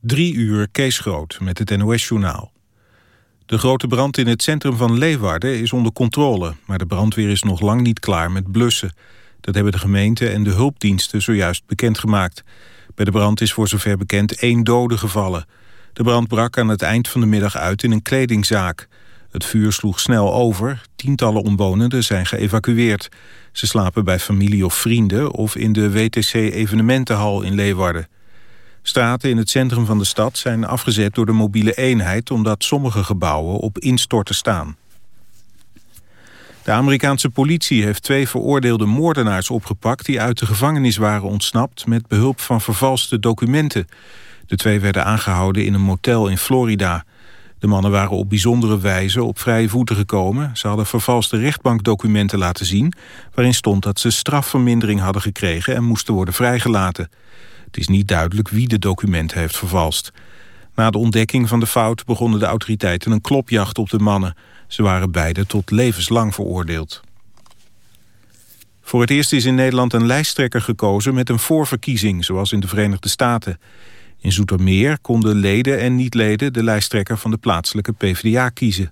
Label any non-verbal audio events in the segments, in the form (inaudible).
Drie uur Kees Groot met het NOS-journaal. De grote brand in het centrum van Leeuwarden is onder controle... maar de brandweer is nog lang niet klaar met blussen. Dat hebben de gemeente en de hulpdiensten zojuist bekendgemaakt. Bij de brand is voor zover bekend één dode gevallen. De brand brak aan het eind van de middag uit in een kledingzaak. Het vuur sloeg snel over. Tientallen omwonenden zijn geëvacueerd. Ze slapen bij familie of vrienden of in de WTC-evenementenhal in Leeuwarden. Straten in het centrum van de stad zijn afgezet door de mobiele eenheid... omdat sommige gebouwen op instorten staan. De Amerikaanse politie heeft twee veroordeelde moordenaars opgepakt... die uit de gevangenis waren ontsnapt met behulp van vervalste documenten. De twee werden aangehouden in een motel in Florida. De mannen waren op bijzondere wijze op vrije voeten gekomen. Ze hadden vervalste rechtbankdocumenten laten zien... waarin stond dat ze strafvermindering hadden gekregen... en moesten worden vrijgelaten. Het is niet duidelijk wie de documenten heeft vervalst. Na de ontdekking van de fout begonnen de autoriteiten een klopjacht op de mannen. Ze waren beide tot levenslang veroordeeld. Voor het eerst is in Nederland een lijsttrekker gekozen met een voorverkiezing, zoals in de Verenigde Staten. In Zoetermeer konden leden en niet-leden de lijsttrekker van de plaatselijke PvdA kiezen.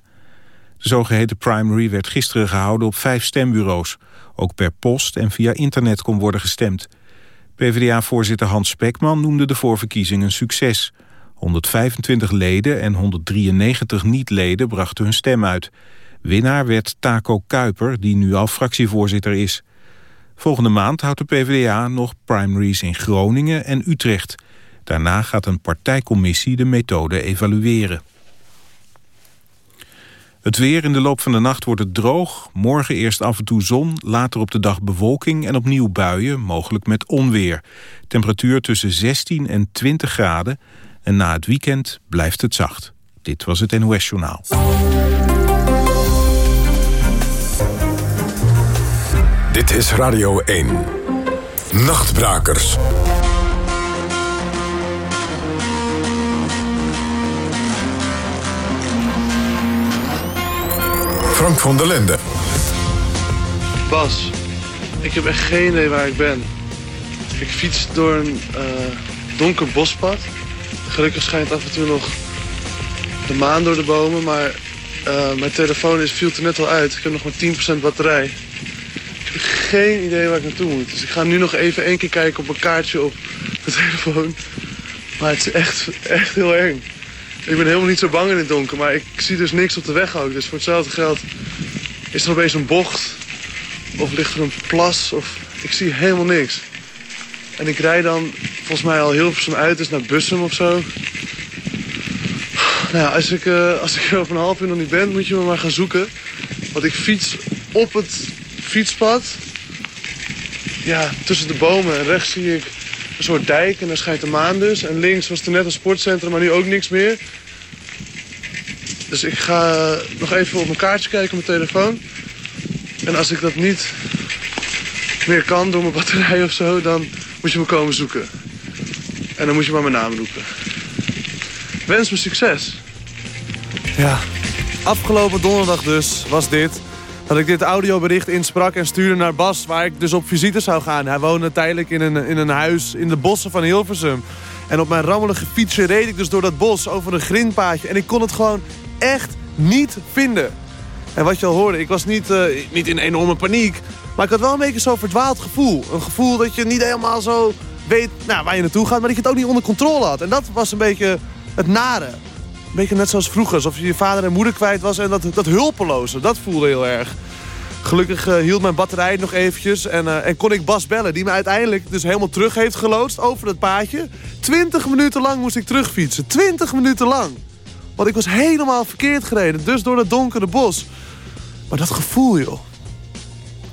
De zogeheten primary werd gisteren gehouden op vijf stembureaus. Ook per post en via internet kon worden gestemd. PvdA-voorzitter Hans Spekman noemde de voorverkiezing een succes. 125 leden en 193 niet-leden brachten hun stem uit. Winnaar werd Taco Kuiper, die nu al fractievoorzitter is. Volgende maand houdt de PvdA nog primaries in Groningen en Utrecht. Daarna gaat een partijcommissie de methode evalueren. Het weer in de loop van de nacht wordt het droog. Morgen eerst af en toe zon, later op de dag bewolking en opnieuw buien, mogelijk met onweer. Temperatuur tussen 16 en 20 graden. En na het weekend blijft het zacht. Dit was het NOS Journaal. Dit is Radio 1. Nachtbrakers. Frank van der Linden. Bas, ik heb echt geen idee waar ik ben. Ik fiets door een uh, donker bospad. Gelukkig schijnt af en toe nog de maan door de bomen, maar uh, mijn telefoon is, viel er net al uit. Ik heb nog maar 10% batterij. Ik heb geen idee waar ik naartoe moet. Dus ik ga nu nog even één keer kijken op een kaartje op de (laughs) telefoon. Maar het is echt, echt heel eng. Ik ben helemaal niet zo bang in het donker, maar ik zie dus niks op de weg ook. Dus voor hetzelfde geld is er opeens een bocht. Of ligt er een plas. Of ik zie helemaal niks. En ik rijd dan volgens mij al heel veel uit, naar Bussum of zo. Nou ja, als ik, uh, als ik er over een half uur nog niet ben, moet je me maar gaan zoeken. Want ik fiets op het fietspad. Ja, tussen de bomen. En rechts zie ik een soort dijk en daar schijnt de maan dus. En links was er net een sportcentrum, maar nu ook niks meer. Dus ik ga nog even op mijn kaartje kijken op mijn telefoon. En als ik dat niet meer kan door mijn batterij of zo, dan moet je me komen zoeken. En dan moet je maar mijn naam roepen. Wens me succes. Ja, afgelopen donderdag dus was dit dat ik dit audiobericht insprak en stuurde naar Bas... waar ik dus op visite zou gaan. Hij woonde tijdelijk in een, in een huis in de bossen van Hilversum. En op mijn rammelige fietsje reed ik dus door dat bos over een grindpaadje. En ik kon het gewoon echt niet vinden. En wat je al hoorde, ik was niet, uh, niet in enorme paniek... maar ik had wel een beetje zo'n verdwaald gevoel. Een gevoel dat je niet helemaal zo weet nou, waar je naartoe gaat... maar dat je het ook niet onder controle had. En dat was een beetje het nare beetje net zoals vroeger. Alsof je je vader en moeder kwijt was. En dat, dat hulpeloze, dat voelde heel erg. Gelukkig uh, hield mijn batterij nog eventjes. En, uh, en kon ik Bas bellen. Die me uiteindelijk dus helemaal terug heeft geloodst over het paadje. 20 minuten lang moest ik terugfietsen. 20 minuten lang. Want ik was helemaal verkeerd gereden. Dus door het donkere bos. Maar dat gevoel, joh.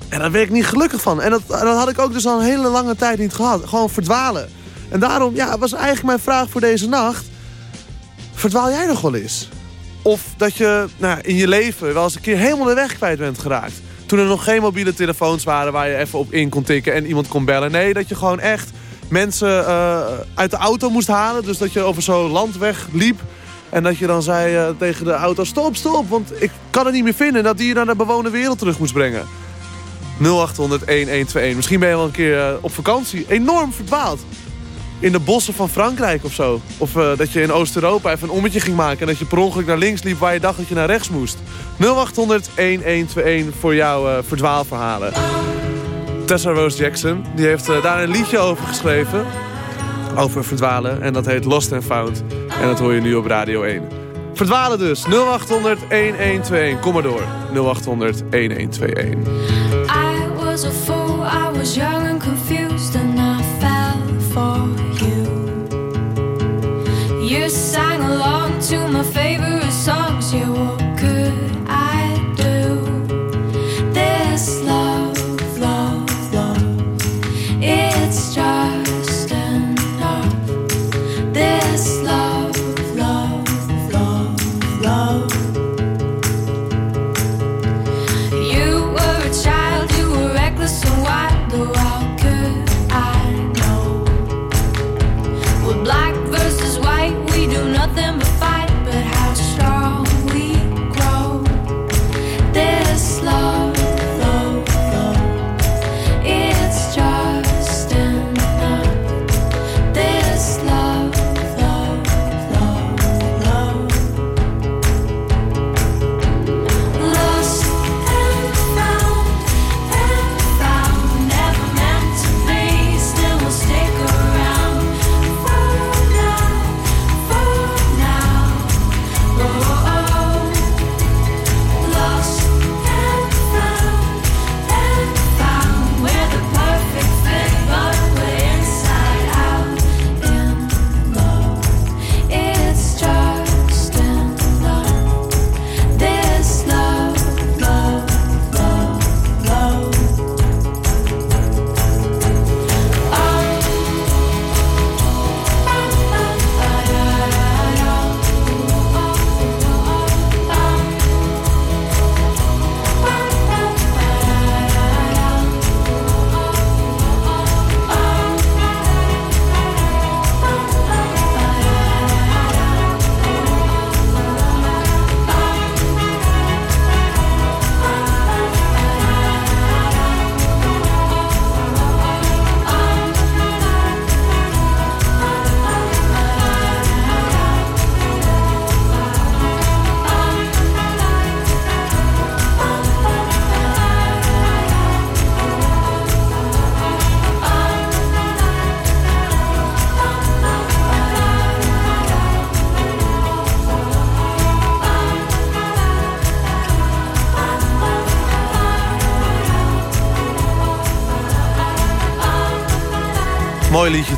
En daar werd ik niet gelukkig van. En dat, dat had ik ook dus al een hele lange tijd niet gehad. Gewoon verdwalen. En daarom ja, was eigenlijk mijn vraag voor deze nacht. Verdwaal jij nog wel eens? Of dat je nou, in je leven wel eens een keer helemaal de weg kwijt bent geraakt. Toen er nog geen mobiele telefoons waren waar je even op in kon tikken en iemand kon bellen. Nee, dat je gewoon echt mensen uh, uit de auto moest halen. Dus dat je over zo'n landweg liep. En dat je dan zei uh, tegen de auto, stop, stop, want ik kan het niet meer vinden. En dat die je naar de bewoonde wereld terug moest brengen. 0800 1121. Misschien ben je wel een keer uh, op vakantie enorm verdwaald. In de bossen van Frankrijk of zo. Of eh, dat je in Oost-Europa even een ommetje ging maken... en dat je per ongeluk naar links liep waar je dacht dat je naar rechts moest. 0800-1121 voor jouw uh, verdwaalverhalen. Tessa Rose Jackson die heeft uh, daar een liedje over geschreven. Over verdwalen. En dat heet Lost and Found. En dat hoor je nu op Radio 1. Verdwalen dus. 0800 1121. Kom maar door. 0800 1121. I was a fool. I was young and confused. Sang along to my favorite songs. You were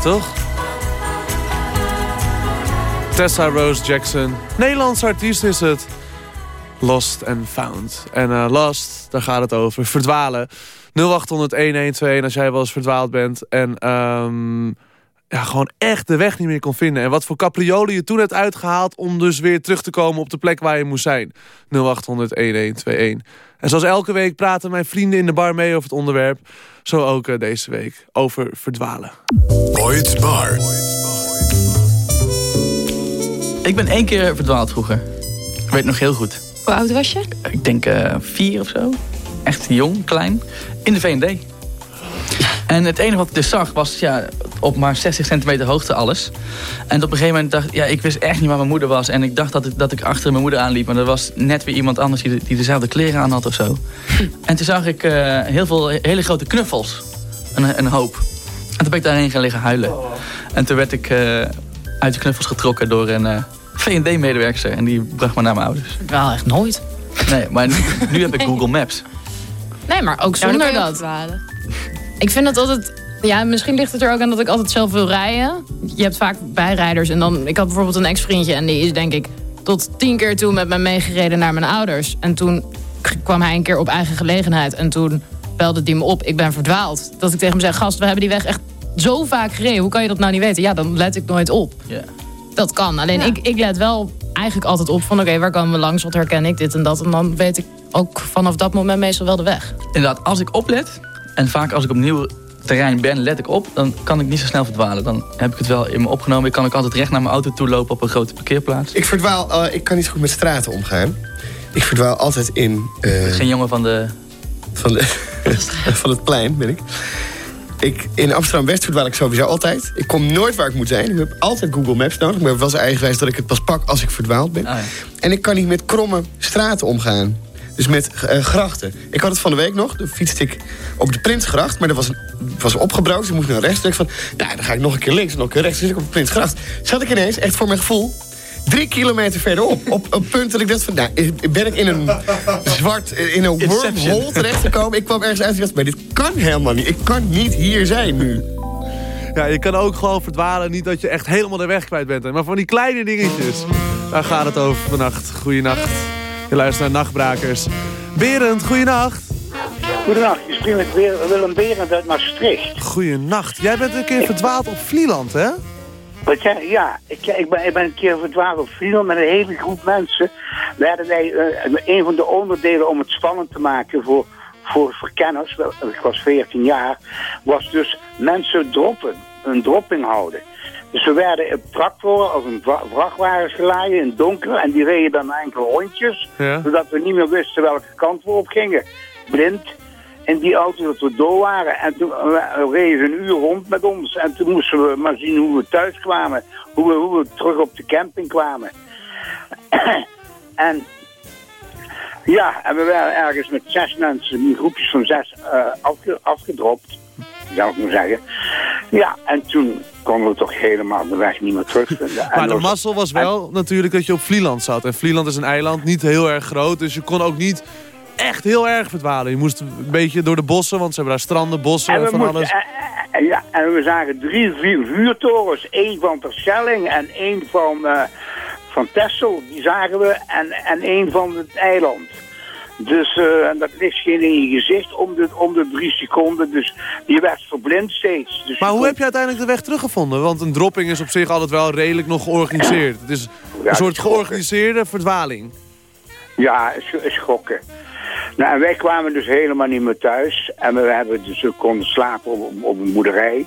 toch? Tessa Rose Jackson. Nederlandse artiest is het. Lost and Found. En uh, Lost, daar gaat het over. Verdwalen. 0800-1121 als jij wel eens verdwaald bent. En um, ja, gewoon echt de weg niet meer kon vinden. En wat voor capriolen je toen hebt uitgehaald... om dus weer terug te komen op de plek waar je moest zijn. 0800-1121. En zoals elke week praten mijn vrienden in de bar mee over het onderwerp. Zo ook uh, deze week over verdwalen. Ooit Bar. Ik ben één keer verdwaald vroeger. Ik weet nog heel goed. Hoe oud was je? Ik denk uh, vier of zo. Echt jong, klein. In de V&D. En het enige wat ik dus zag was ja, op maar 60 centimeter hoogte alles. En op een gegeven moment dacht ik, ja, ik wist echt niet waar mijn moeder was. En ik dacht dat ik, dat ik achter mijn moeder aanliep. Maar er was net weer iemand anders die, die dezelfde kleren aan had of zo. (laughs) En toen zag ik uh, heel veel hele grote knuffels. Een, een hoop. En toen ben ik daarheen gaan liggen huilen. En toen werd ik uh, uit de knuffels getrokken door een uh, V&D-medewerker. En die bracht me naar mijn ouders. Wel echt nooit. Nee, maar nu, nu heb ik (laughs) Google Maps. Nee, maar ook zonder ja, dat. Ik vind het altijd... Ja, misschien ligt het er ook aan dat ik altijd zelf wil rijden. Je hebt vaak bijrijders. En dan, ik had bijvoorbeeld een ex-vriendje en die is denk ik tot tien keer toe met me meegereden naar mijn ouders. En toen kwam hij een keer op eigen gelegenheid. En toen belde die me op, ik ben verdwaald. Dat ik tegen hem zei, gast, we hebben die weg echt zo vaak gereden. Hoe kan je dat nou niet weten? Ja, dan let ik nooit op. Yeah. Dat kan. Alleen ik, ik let wel eigenlijk altijd op van... oké, waar komen we langs? Wat herken ik? Dit en dat. En dan weet ik ook vanaf dat moment meestal wel de weg. Inderdaad, als ik oplet... en vaak als ik opnieuw terrein ben, let ik op, dan kan ik niet zo snel verdwalen. Dan heb ik het wel in me opgenomen. Ik kan ook altijd recht naar mijn auto toe lopen op een grote parkeerplaats. Ik verdwaal, uh, ik kan niet goed met straten omgaan. Ik verdwaal altijd in... Uh, Geen jongen van de... Van, de, (laughs) van het plein ben ik. Ik, in Amsterdam-West verdwaal ik sowieso altijd. Ik kom nooit waar ik moet zijn. Ik heb altijd Google Maps nodig. Maar het was eigenwijs dat ik het pas pak als ik verdwaald ben. Ah, ja. En ik kan niet met kromme straten omgaan. Dus met eh, grachten. Ik had het van de week nog. Toen fietste ik op de Prinsgracht. Maar dat was, was opgebroken. Dus ik moest naar rechts. Ik van, nou, dan ga ik nog een keer links en nog een keer rechts. Dus ik op de Prinsgracht. Zat ik ineens, echt voor mijn gevoel... Drie kilometer verderop. Op een punt dat ik dacht van... Nou, ben ik in een zwart... In een wormhole terechtgekomen. Ik kwam ergens uit en dacht... Maar dit kan helemaal niet. Ik kan niet hier zijn nu. Ja, je kan ook gewoon verdwalen. Niet dat je echt helemaal de weg kwijt bent. Maar van die kleine dingetjes. Daar gaat het over vannacht. Goeienacht. Je luistert naar Nachtbrakers. Berend, goeienacht. Goedendag, je spreekt met Weer- Willem Berend uit Maastricht. Goeienacht. Jij bent een keer verdwaald op Vlieland, hè? Wat jij, ja, ik, ik, ben, ik ben een keer verdwaald op Vlieland met een hele groep mensen. Werden wij, eh, een van de onderdelen om het spannend te maken voor, voor verkenners, ik was 14 jaar, was dus mensen droppen, een dropping houden. Dus we werden op tractoren als een vra- vrachtwagens geladen in het donker en die reden dan enkele rondjes, Ja. zodat we niet meer wisten welke kant we op gingen. Blind. in die auto dat we door waren. En toen eh, reden ze een uur rond met ons. En toen moesten we maar zien hoe we thuis kwamen. Hoe we, hoe we terug op de camping kwamen. (clears throat) en ja, en we werden ergens met zes mensen, in groepjes van zes, afge- afgedropt. Zou ik maar zeggen. Ja, en toen konden we toch helemaal de weg niet meer terugvinden. (laughs) En Maar de mazzel was wel natuurlijk dat je op Vlieland zat. En Vlieland is een eiland, niet heel erg groot. Dus je kon ook niet echt heel erg verdwalen. Je moest een beetje door de bossen, want ze hebben daar stranden, bossen En van moesten, alles. en, ja, en we zagen drie vuur, vuurtorens. één van Terschelling en één van, eh van Texel. Die zagen we. En, en één van het eiland. Dus eh, en dat ligt geen in je gezicht om de, om de drie seconden. Dus je werd verblind steeds. Dus Maar hoe kon- heb je uiteindelijk de weg teruggevonden? Want een dropping is op zich altijd wel redelijk nog georganiseerd. Het is Ja, een soort georganiseerde verdwaling. Ja, sch- schokken. Nou, en wij kwamen dus helemaal niet meer thuis. En we hebben dus we konden slapen op, op een boerderij.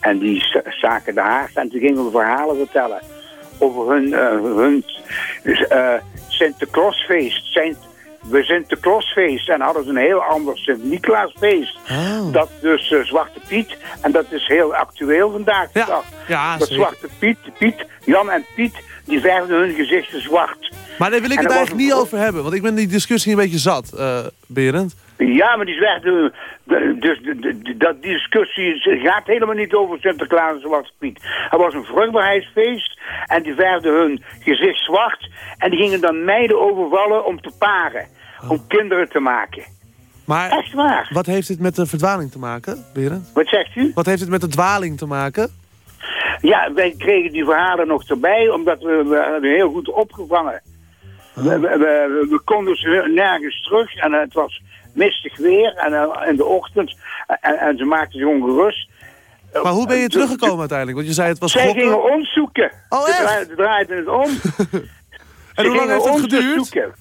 En die staken de haard. En toen gingen we verhalen vertellen over hun, eh, hun eh, Sinterklaasfeest. Sint, we Sinterklaasfeest. En hadden ze een heel ander Sint-Nicolaasfeest. Oh. Dat dus eh, Zwarte Piet. En dat is heel actueel vandaag de Ja, dag. ja, dat zeker. Zwarte Piet, Piet, Jan en Piet, die verfden hun gezichten zwart. Maar daar wil ik En het eigenlijk niet over hebben. Want ik ben die discussie een beetje zat, eh Berend. Ja, maar die de- dus dat die discussie is- gaat helemaal niet over Sinterklaas en Zwarte Piet. Er was een vruchtbaarheidsfeest en die verden hun gezicht zwart en die gingen dan meiden overvallen om te paren, om kinderen te maken. Maar Echt waar. wat heeft dit met de verdwaling te maken, Berend? Wat zegt u? Wat heeft het met de dwaling te maken? Ja, wij kregen die verhalen nog erbij, omdat we, we heel goed opgevangen. We, we, konden ze nergens terug en het was mistig weer en eh, in de ochtend en, en ze maakten zich ongerust. Maar hoe ben je Eh, teruggekomen uiteindelijk? Want je zei het was Zij gokken. gingen ons zoeken. Oh, Ze echt? Ze draaiden het om. (laughs) En hoe lang heeft dat geduurd? Zoeken.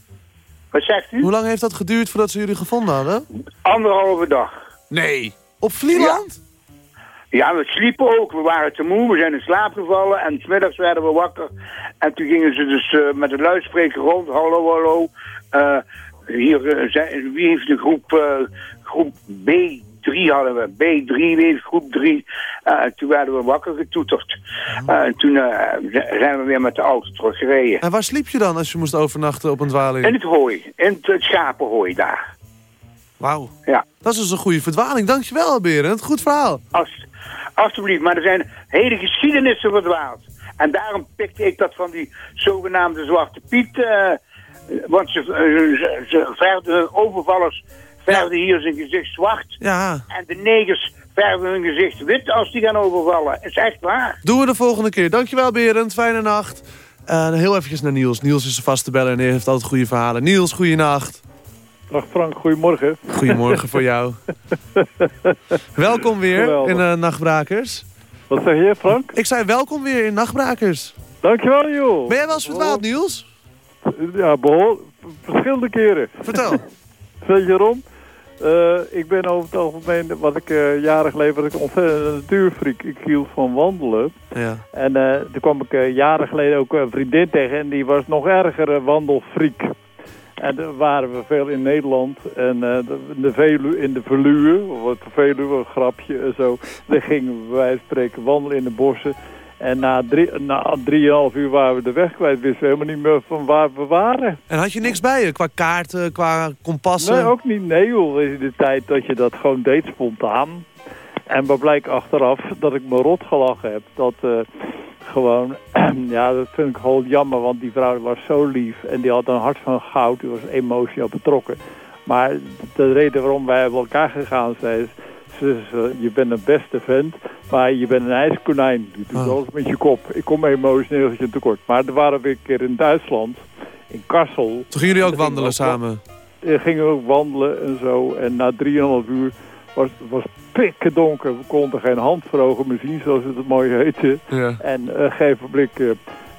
Wat zegt u? Hoe lang heeft dat geduurd voordat ze jullie gevonden hadden? Anderhalve dag. Nee. Op Vlieland? Ja, we sliepen ook. We waren te moe. We zijn in slaap gevallen. En smiddags werden we wakker. En toen gingen ze dus eh, met de luidspreker rond. Hallo, hallo. Eh, hier, eh, zijn, wie heeft de groep, groep B3 hadden we. B3, wie heeft groep 3. Eh, en toen werden we wakker getoeterd. Eh, en toen zijn we weer met de auto teruggereden. En waar sliep je dan als je moest overnachten op een In dwaling? het hooi. In het, het schapenhooi daar. Wauw. Ja. Dat is dus een goede verdwaling. Dankjewel, Berend. Goed verhaal. Als, alsjeblieft, maar er zijn hele geschiedenissen verdwaald. En daarom pikte ik dat van die zogenaamde Zwarte Piet. eh, want ze, eh, ze, hun overvallers verfden hier zijn gezicht zwart. Ja. En de negers verfden hun gezicht wit als die gaan overvallen. is echt waar. Doen we de volgende keer. Dankjewel, Berend. Fijne nacht. En heel eventjes naar Niels. Niels is een vaste beller en heeft altijd goede verhalen. Niels, goeienacht. Dag Frank, goedemorgen. Goedemorgen voor jou. (laughs) welkom weer Geweldig. in eh, Nachtbrakers. Wat zeg je Frank? Ik zei welkom weer in Nachtbrakers. Dankjewel joh. Ben jij wel eens verdwaald, Niels? Ja, behol verschillende keren. Vertel. Weet je waarom? Eh, ik ben over het algemeen, wat ik eh, jaren geleden was ik een ontzettend natuurfreak. Ik hield van wandelen. Ja. En eh, toen kwam ik jaren geleden ook een vriendin tegen en die was nog erger wandelfreak. En daar waren we veel in Nederland. En uh, de, Velu, in de Veluwe, of het Veluwe, een grapje en zo. Daar gingen we bij spreken wandelen in de bossen. En na, drie, na drieënhalf uur waren we de weg kwijt. Wisten we helemaal niet meer van waar we waren. En had je niks bij je? Qua kaarten, qua kompassen? Nee, ook niet. Nee joh. In de tijd dat je dat gewoon deed spontaan. En wat blijkt achteraf dat ik me rot gelachen heb. Dat uh, gewoon, (clears throat) ja dat vind ik gewoon jammer. Want die vrouw was zo lief. En die had een hart van goud. Die was emotioneel betrokken. Maar de reden waarom wij bij elkaar gegaan zijn... Is, je bent een beste vent, maar je bent een ijskonijn. Je doet oh. alles met je kop. Ik kom emotioneel je tekort. Maar er waren we een keer in Duitsland, in Kassel. Toen gingen jullie ook wandelen samen? We gingen ook wandelen en zo. En na 3,5 uur was, was pikken donker. We konden geen hand voor ogen meer zien, zoals het, het mooi heette. Ja. En uh, gegeven blik... Uh,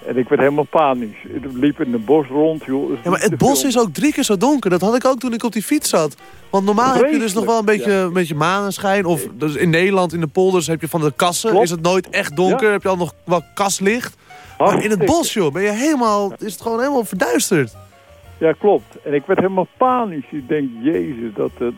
en ik werd helemaal panisch. Ik liep in een bos rond, joh. Ja, maar het bos is ook drie keer zo donker. Dat had ik ook toen ik op die fiets zat. Want normaal heb je dus nog wel een beetje, ja. een beetje maneschijn. Of dus in Nederland, in de polders, heb je van de kassen. Is het nooit echt donker. Heb je al nog wel kaslicht. Maar in het bos, joh, ben je helemaal, is het gewoon helemaal verduisterd. Ja, klopt. En ik werd helemaal panisch. Ik denk, jezus, dat, uh,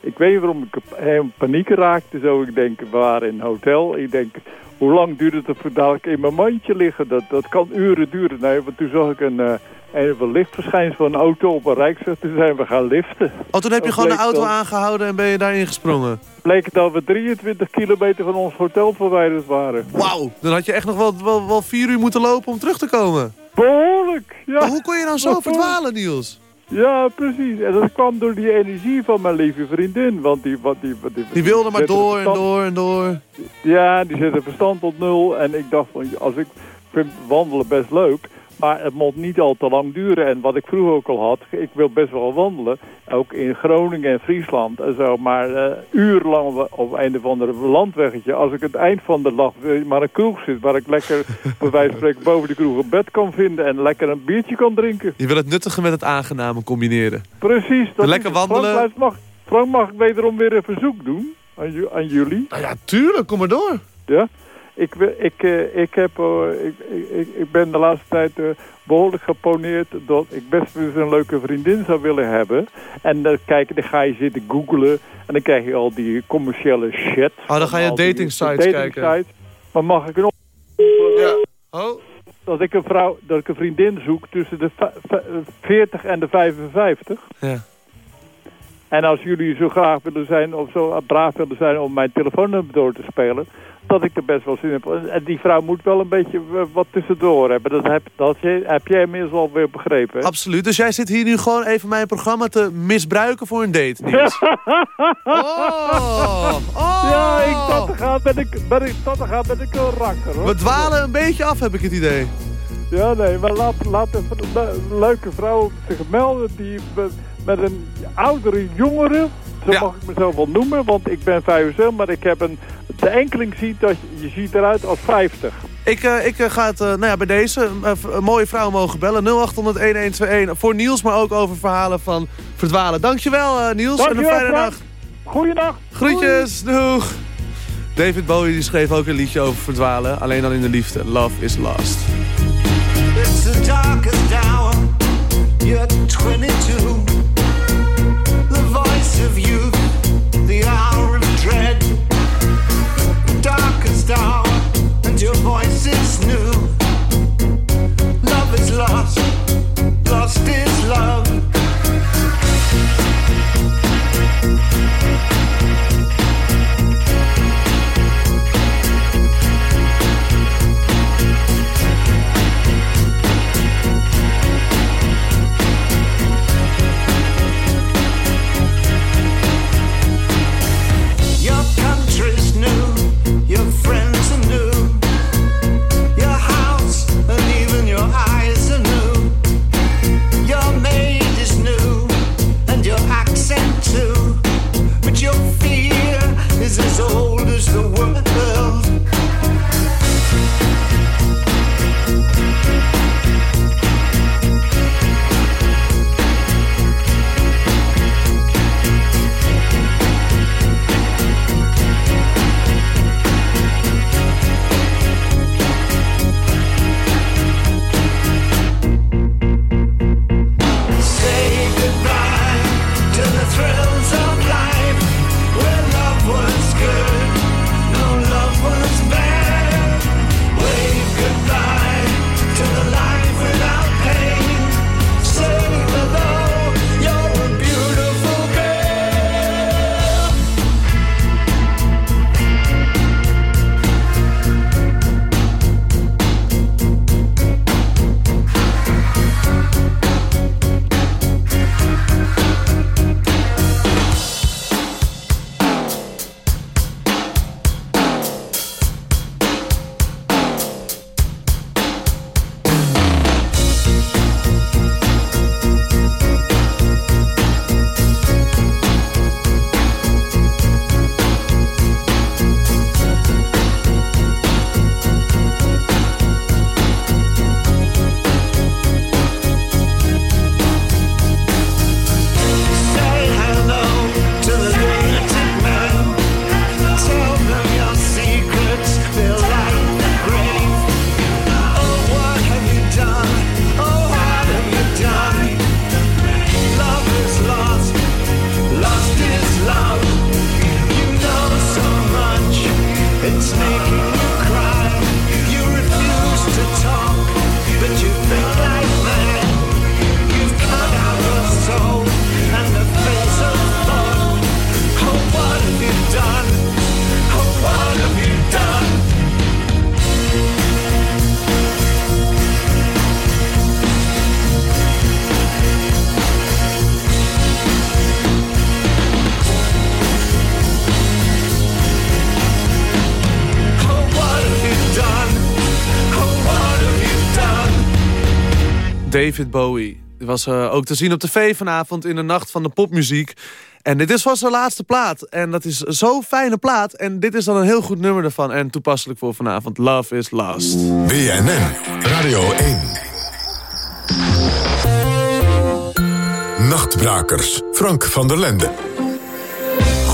ik weet niet waarom ik helemaal paniek raakte. Zo, ik denk, we waren in een hotel. Ik denk, hoe lang duurt het voordat ik in mijn mandje liggen? Dat, dat kan uren duren. Nee, want toen zag ik een, uh, een lichtverschijnsel van een auto op een rijksweg. Toen zijn we gaan liften. Oh, toen heb je gewoon de auto aangehouden en ben je daarin gesprongen? Bleek het dat we 23 kilometer van ons hotel verwijderd waren. Wauw, dan had je echt nog wel, wel, wel vier uur moeten lopen om terug te komen. Behoorlijk, ja. Maar hoe kon je dan zo verdwalen, Niels? Ja, precies. En dat kwam door die energie van mijn lieve vriendin. Want die, wat die, die, die, wilde maar door en door en door. Ja, die zette verstand tot nul. En ik dacht van, als ik vind wandelen best leuk. Maar het moet niet al te lang duren. En wat ik vroeger ook al had, ik wil best wel wandelen. Ook in Groningen en Friesland en zo. Maar uh, urenlang op een of ander landweggetje. Als ik het eind van de dag maar een kroeg zit... waar ik lekker (laughs) bij wijze van spreken boven de kroeg een bed kan vinden... en lekker een biertje kan drinken. Je wil het nuttige met het aangename combineren. Precies. Dat lekker wandelen. Frank mag, Frank, mag ik wederom weer een verzoek doen aan, aan jullie? Nou ja, tuurlijk. Kom maar door. Ja? Ik, ik, eh, ik, heb, ik, ik, ik, ben de laatste tijd uh, behoorlijk geponeerd dat ik best dus een leuke vriendin zou willen hebben. En dan, kijk, dan ga je zitten googlen en dan krijg je al die commerciële shit. Oh, dan ga je dating sites dating kijken. Sites. Maar mag ik nog... Ja. Oh. Dat ik, een vrouw, dat ik een vriendin zoek tussen de 40 en de 55. Ja. En als jullie zo graag willen zijn of zo braaf willen zijn om mijn telefoonnummer door te spelen dat ik er best wel zin heb. En die vrouw moet wel een beetje eh, wat tussendoor hebben. Dat heb, dat heb jij inmiddels alweer begrepen. Hè? Absoluut. Dus jij zit hier nu gewoon even mijn programma te misbruiken voor een date, Niels. (laughs) oh, oh. Ja, ik dat gaat ben ik, ben ik, ben ik een rakker. Hoor. We dwalen een beetje af, heb ik het idee. Ja, nee, maar laat, laat een leuke vrouw zich melden die met een oudere jongere zo mag ik mezelf wel noemen, want ik ben 75, maar ik heb een... De enkeling ziet dat je, ziet eruit als 50. Ik, uh, ik uh, ga het, uh, nou ja, bij deze een mooie vrouw mogen bellen. 0800-1121 voor Niels, maar ook over verhalen van verdwalen. Dankjewel Niels Dankjewel, en een fijne nacht. Goeienacht. Groetjes, doeg. David Bowie die schreef ook een liedje over verdwalen. Alleen dan in de liefde. Love is lost. It's the darkest hour. You're 22. Hour, and your voice is new. David Bowie. Was uh, ook te zien op tv vanavond in de nacht van de popmuziek. En dit is van zijn laatste plaat. En dat is zo'n fijne plaat. En dit is dan een heel goed nummer ervan. En toepasselijk voor vanavond. Love is Lost. BNN Radio 1. Nachtbrakers. Frank van der Lende.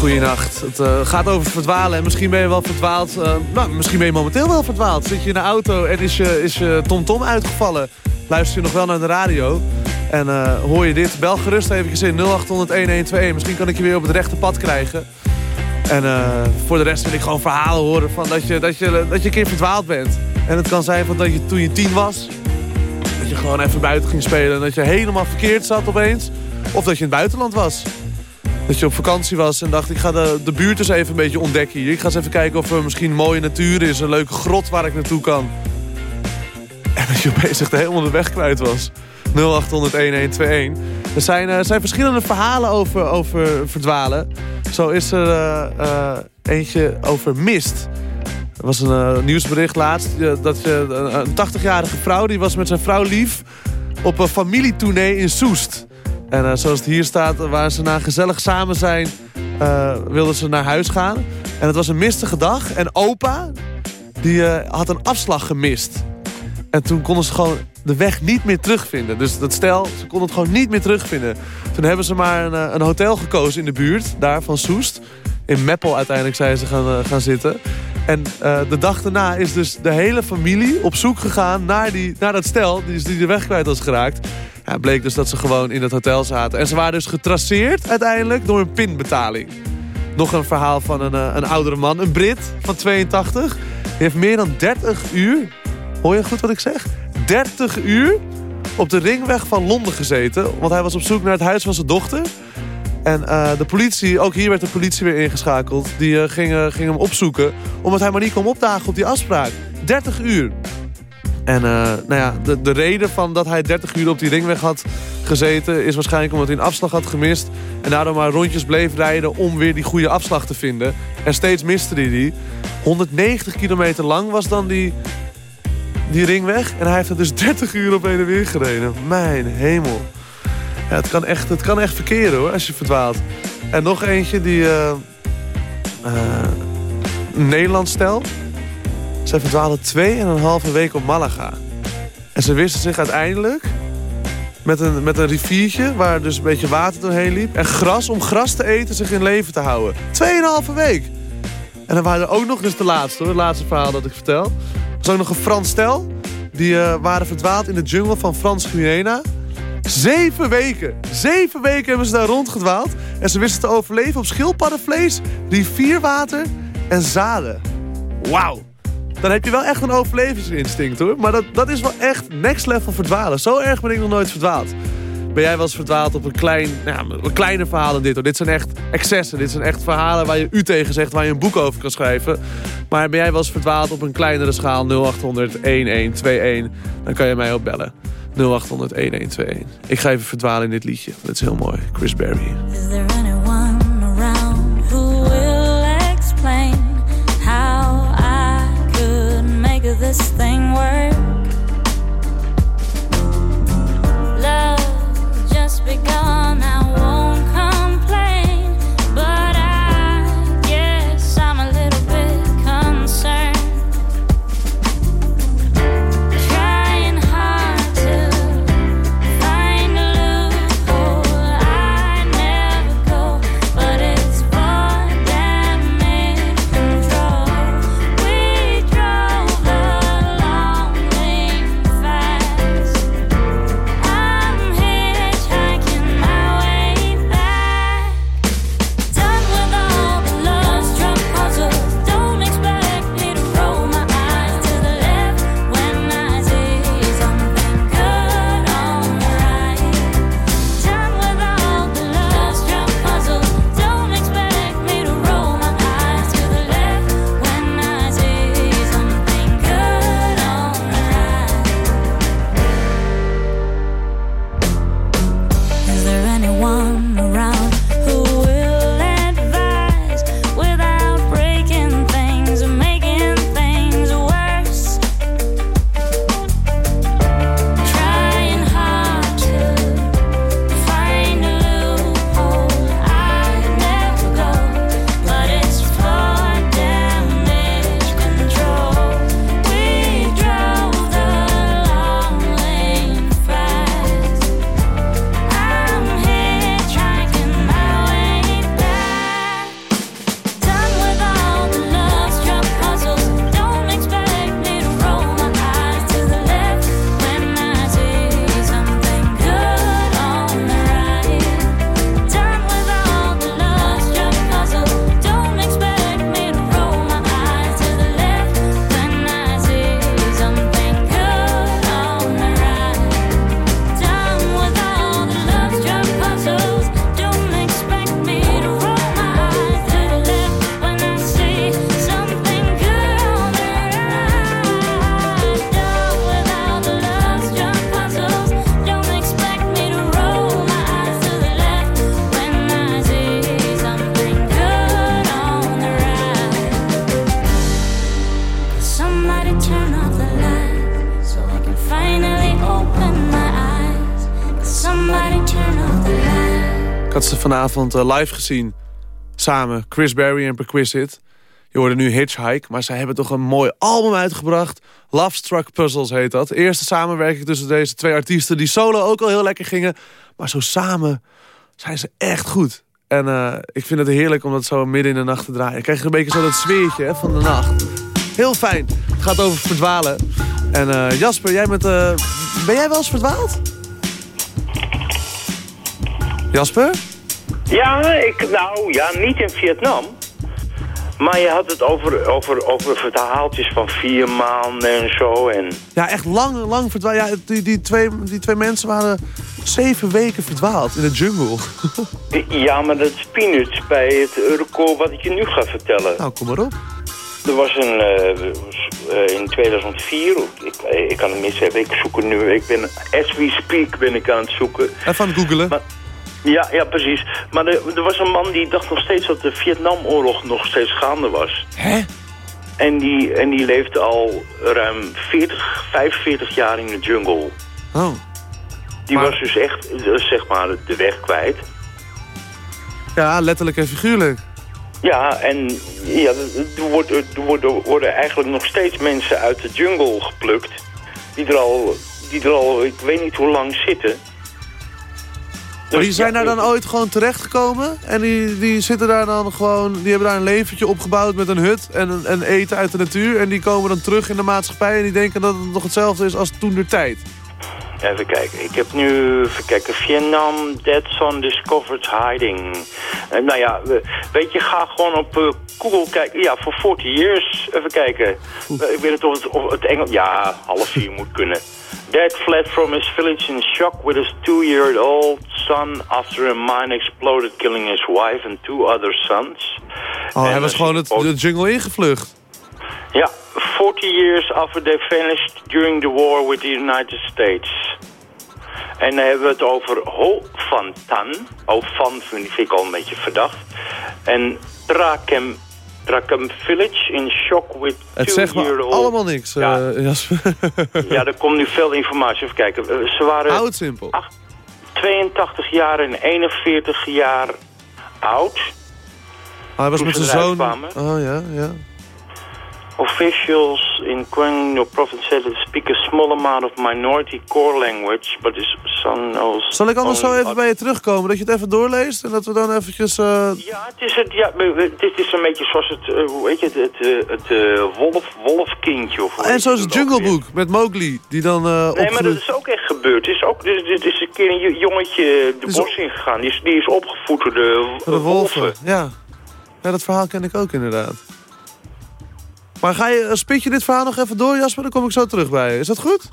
Goedenacht. Het uh, gaat over verdwalen en misschien ben je wel verdwaald. Uh, nou, misschien ben je momenteel wel verdwaald. Zit je in de auto en is je, is je -tom uitgevallen. Luister je nog wel naar de radio. En hoor je dit, bel gerust even in 0800-1121. Misschien kan ik je weer op het rechte pad krijgen. En voor de rest wil ik gewoon verhalen horen van dat je, dat, je, dat je een keer verdwaald bent. En het kan zijn van dat je toen je tien was... dat je gewoon even buiten ging spelen en dat je helemaal verkeerd zat opeens. Of dat je in het buitenland was. Dat je op vakantie was en dacht ik ga de, de buurt eens even een beetje ontdekken hier. Ik ga eens even kijken of er misschien mooie natuur is. Een leuke grot waar ik naartoe kan. En dat je opeens echt helemaal de weg kwijt was. 0800-1121. Er zijn, uh, zijn verschillende verhalen over, over verdwalen. Zo is er uh, uh, eentje over mist. Er was een nieuwsbericht laatst. dat een 80-jarige vrouw die was met zijn vrouw lief op een familietournee in Soest. En uh, zoals het hier staat, waar ze na gezellig samen zijn, uh, wilden ze naar huis gaan. En het was een mistige dag. En opa, die uh, had een afslag gemist. En toen konden ze gewoon de weg niet meer terugvinden. Dus dat stel, ze konden het gewoon niet meer terugvinden. Toen hebben ze maar een, een hotel gekozen in de buurt, daar van Soest. In Meppel uiteindelijk zijn ze gaan, gaan zitten. En de dag daarna is dus de hele familie op zoek gegaan naar, die, naar dat stel... die, die de weg kwijt was geraakt. Ja, bleek dus dat ze gewoon in het hotel zaten. En ze waren dus getraceerd uiteindelijk door een pinbetaling. Nog een verhaal van een, een oudere man, een Brit van 82. Die heeft meer dan 30 uur, hoor je goed wat ik zeg? 30 uur op de ringweg van Londen gezeten. Want hij was op zoek naar het huis van zijn dochter. En uh, de politie, ook hier werd de politie weer ingeschakeld. Die uh, ging, uh, ging hem opzoeken. Omdat hij maar niet kwam opdagen op die afspraak. 30 uur. En uh, nou ja, de, de reden van dat hij 30 uur op die ringweg had gezeten... is waarschijnlijk omdat hij een afslag had gemist... en daardoor maar rondjes bleef rijden om weer die goede afslag te vinden. En steeds miste hij die. 190 kilometer lang was dan die, die ringweg. En hij heeft er dus 30 uur op heen en weer gereden. Mijn hemel. Ja, het, kan echt, het kan echt verkeren hoor, als je verdwaalt. En nog eentje die... Uh, Nederlands stel... Zij verdwaalden twee en een halve week op Malaga. En ze wisten zich uiteindelijk met een, met een riviertje waar dus een beetje water doorheen liep. En gras, om gras te eten, zich in leven te houden. Tweeënhalve week. En dan waren er ook nog, dus de laatste hoor, het laatste verhaal dat ik vertel. Er was ook nog een Frans stel. Die uh, waren verdwaald in de jungle van Frans Guyana. Zeven weken. Zeven weken hebben ze daar rondgedwaald. En ze wisten te overleven op schildpaddenvlees, rivierwater en zaden. Wauw dan heb je wel echt een overlevingsinstinct hoor. Maar dat, dat is wel echt next level verdwalen. Zo erg ben ik nog nooit verdwaald. Ben jij wel eens verdwaald op een, klein, nou, een kleine verhaal dan dit hoor. Dit zijn echt excessen. Dit zijn echt verhalen waar je u tegen zegt, waar je een boek over kan schrijven. Maar ben jij wel eens verdwaald op een kleinere schaal 0800 1121, dan kan je mij ook bellen. 0800 1121. Ik ga even verdwalen in dit liedje. Dat is heel mooi. Chris Berry. Vanavond uh, live gezien. Samen, Chris Berry en Perquisite. Je hoorde nu Hitchhike, maar zij hebben toch een mooi album uitgebracht. Love Struck Puzzles heet dat. Eerste samenwerking tussen deze twee artiesten... die solo ook al heel lekker gingen. Maar zo samen zijn ze echt goed. En uh, ik vind het heerlijk om dat zo midden in de nacht te draaien. Ik krijg een beetje zo dat sfeertje hè, van de nacht. Heel fijn. Het gaat over verdwalen. En uh, Jasper, jij met, ben jij wel eens verdwaald? Jasper? Ja, ik, nou ja, niet in Vietnam. Maar je had het over, over, over verhaaltjes van vier maanden en zo. En... Ja, echt lang, lang verdwaald. Ja, die, die, twee, die twee mensen waren zeven weken verdwaald in de jungle. (laughs) ja, maar dat is peanuts bij het record wat ik je nu ga vertellen. Nou, kom maar op. Er was een, uh, in 2004, ik, ik kan het mis hebben, ik zoek het nu, ik ben, as we speak ben ik aan het zoeken. Even aan het googelen. Ja, ja, precies. Maar er, er, was een man die dacht nog steeds dat de Vietnamoorlog nog steeds gaande was. Hè? En die, en die leefde al ruim 40, 45 jaar in de jungle. Oh. Die was dus echt, zeg maar, de weg kwijt. Ja, letterlijk en figuurlijk. Ja, en ja, er, worden, er worden, worden eigenlijk nog steeds mensen uit de jungle geplukt... die er al, die er al ik weet niet hoe lang zitten... Maar die zijn daar dan ooit gewoon terechtgekomen? En die, die zitten daar dan gewoon... Die hebben daar een leventje opgebouwd met een hut en, en eten uit de natuur. En die komen dan terug in de maatschappij en die denken dat het nog hetzelfde is als toen de tijd. Even kijken. Ik heb nu, even kijken, Vietnam, Dead Son Discovered Hiding. Uh, nou ja, weet je, ga gewoon op uh, Google kijken. Ja, voor 40 years. Even kijken. Uh, ik weet het of het, of het Engels... Ja, half vier moet kunnen. Dad fled from his village in shock with his two-year-old son after a mine exploded, killing his wife and two other sons. Oh, hij was gewoon het, de jungle ingevlucht. Ja, 40 years after they vanished during the war with the United States. En dan hebben we het over Ho Van Tan. Oh, Van vind ik al een beetje verdacht. En Trakem, Trakem Village in shock with Het zegt me allemaal niks, ja. Uh, Jasper. ja, er komt nu veel informatie. Even kijken. Ze waren... Hou het simpel. 82 jaar en 41 jaar oud. Ah, hij was met zijn zoon... Oh ja, ja. Officials in Kwangno province said they speak a small amount of minority core language, but his son knows... Zal ik anders zo even bij je terugkomen, dat je het even doorleest en dat we dan eventjes... Uh... Ja, het is, het, ja, het is een beetje zoals het, uh, hoe heet het, het, het uh, wolf, wolfkindje. Of en zoals het Jungle Book met Mowgli, die dan Nee, maar dat is ook echt gebeurd. Het is ook, dit, dit is een keer een jongetje de bos ingegaan. Die is, die is opgevoed door de, de wolven. Ja. ja, dat verhaal ken ik ook inderdaad. Maar ga je, spit je dit verhaal nog even door, Jasper? Dan kom ik zo terug bij je. Is dat goed?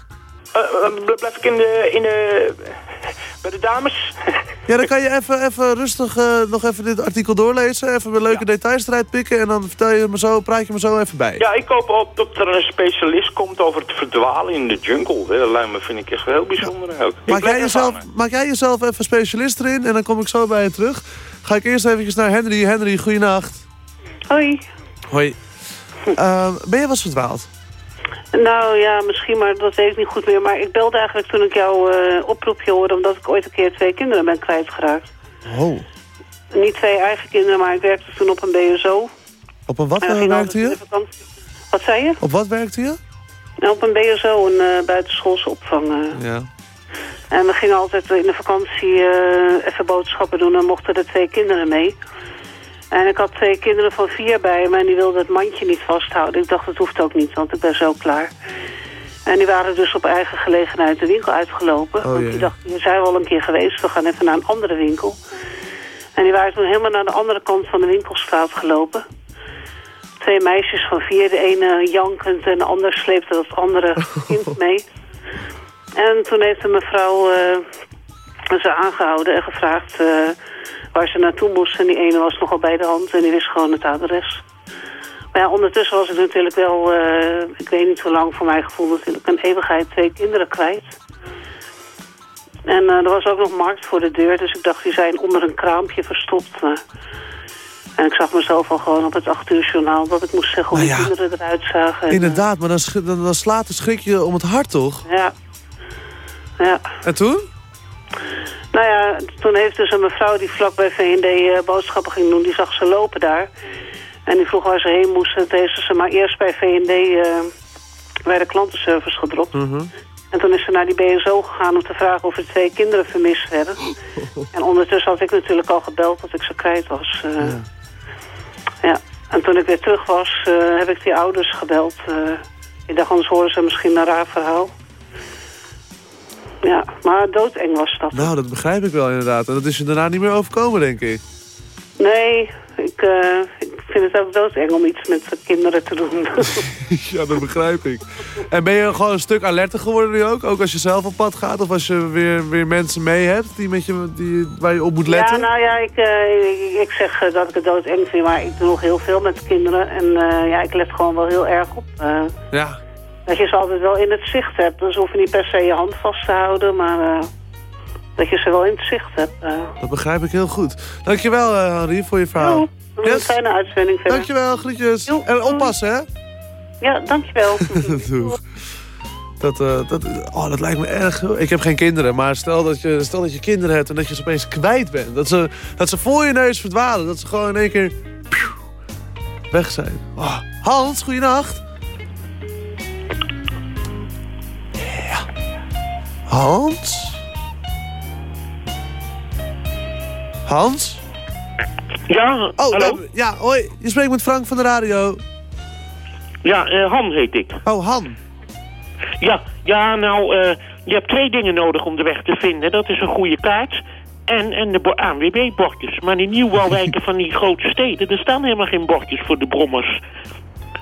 Uh, blijf ik in de, in de, bij de dames? (laughs) ja, dan kan je even, even rustig uh, nog even dit artikel doorlezen. Even een leuke ja. details eruit pikken. En dan vertel je me zo, praat je me zo even bij. Ja, ik hoop ook dat er een specialist komt over het verdwalen in de jungle. Dat lijkt me, vind ik echt heel bijzonder ja. Maak jij, jezelf, maak jij jezelf even specialist erin en dan kom ik zo bij je terug. Ga ik eerst even naar Henry. Henry, goeienacht. Hoi. Hoi. Uh, ben je wel eens verdwaald? Nou ja, misschien, maar dat weet ik niet goed meer. Maar ik belde eigenlijk toen ik jouw uh, oproepje hoorde... omdat ik ooit een keer twee kinderen ben kwijtgeraakt. Oh. Niet twee eigen kinderen, maar ik werkte toen op een BSO. Op een wat uh, werkte je? Wat zei je? Op wat werkte je? Nou, op een BSO, een uh, buitenschoolse opvang. Ja. En we gingen altijd in de vakantie even boodschappen doen. En mochten er twee kinderen mee... En ik had twee kinderen van vier bij me en die wilden het mandje niet vasthouden. Ik dacht, dat hoeft ook niet, want ik ben zo klaar. En die waren dus op eigen gelegenheid de winkel uitgelopen. Oh, want die dachten, hier zijn we al een keer geweest, we gaan even naar een andere winkel. En die waren toen helemaal naar de andere kant van de winkelstraat gelopen. Twee meisjes van vier, de ene jankend en de ander sleepte dat andere (laughs) kind mee. En toen heeft de mevrouw uh, ze aangehouden en gevraagd... Uh, waar ze naartoe moesten. En die ene was nogal bij de hand en die wist gewoon het adres. Maar ja, ondertussen was ik natuurlijk wel, uh, ik weet niet hoe lang voor mijn gevoel natuurlijk, een eeuwigheid twee kinderen kwijt. En uh, er was ook nog markt voor de deur, dus ik dacht, die zijn onder een kraampje verstopt. Maar... En ik zag mezelf al gewoon op het acht uur journaal dat ik moest zeggen hoe nou ja, kinderen eruit zagen. En, inderdaad, maar dan, dan, dan slaat de schrik je om het hart, toch? Ja. ja. En toen? Nou ja, toen heeft dus een mevrouw die vlak bij V&D uh, boodschappen ging doen, die zag ze lopen daar. En die vroeg waar ze heen moesten. Toen heeft ze maar eerst bij V&D uh, bij de klantenservice gedropt. Mm En toen is ze naar die BSO gegaan om te vragen of er twee kinderen vermist werden. (laughs) en ondertussen had ik natuurlijk al gebeld dat ik zo kwijt was. Uh, ja. ja. En toen ik weer terug was, uh, heb ik die ouders gebeld. Uh, ik dacht, anders horen ze misschien een raar verhaal. Ja, maar doodeng was dat. Nou, dat begrijp ik wel inderdaad. En dat is je daarna niet meer overkomen, denk ik. Nee, ik, uh, ik vind het ook doodeng om iets met kinderen te doen. (laughs) ja, dat begrijp ik. En ben je gewoon een stuk alerter geworden nu ook? Ook als je zelf op pad gaat? Of als je weer, weer mensen mee hebt die met je, die, waar je op moet letten? Ja, nou ja, ik, uh, ik, ik, zeg dat ik het doodeng vind. Maar ik doe nog heel veel met kinderen. En ja, ik let gewoon wel heel erg op. ja. Dat je ze altijd wel in het zicht hebt. Dus hoef je niet per se je hand vast te houden, maar dat je ze wel in het zicht hebt. Uh. Dat begrijp ik heel goed. Dankjewel, uh, Henri, voor je verhaal. Jo, yes. een fijne uitzending verder. Dankjewel, groetjes. Jo. En oppassen, hè? Ja, dankjewel. (laughs) Doeg. Dat, uh, dat, oh, dat lijkt me erg. Ik heb geen kinderen, maar stel dat, je, stel dat je kinderen hebt... en dat je ze opeens kwijt bent. Dat ze, dat ze voor je neus verdwalen. Dat ze gewoon in één keer weg zijn. Oh. Hans, goeienacht. Hans? Hans? Ja, oh, hallo? Uh, ja, hoi. Je spreekt met Frank van de radio. Ja, uh, Han heet ik. Oh, Han. Ja, ja nou, uh, je hebt twee dingen nodig om de weg te vinden. Dat is een goede kaart en, en de ANWB-bordjes. Maar in nieuwbouwwijken (laughs) van die grote steden, er staan helemaal geen bordjes voor de brommers.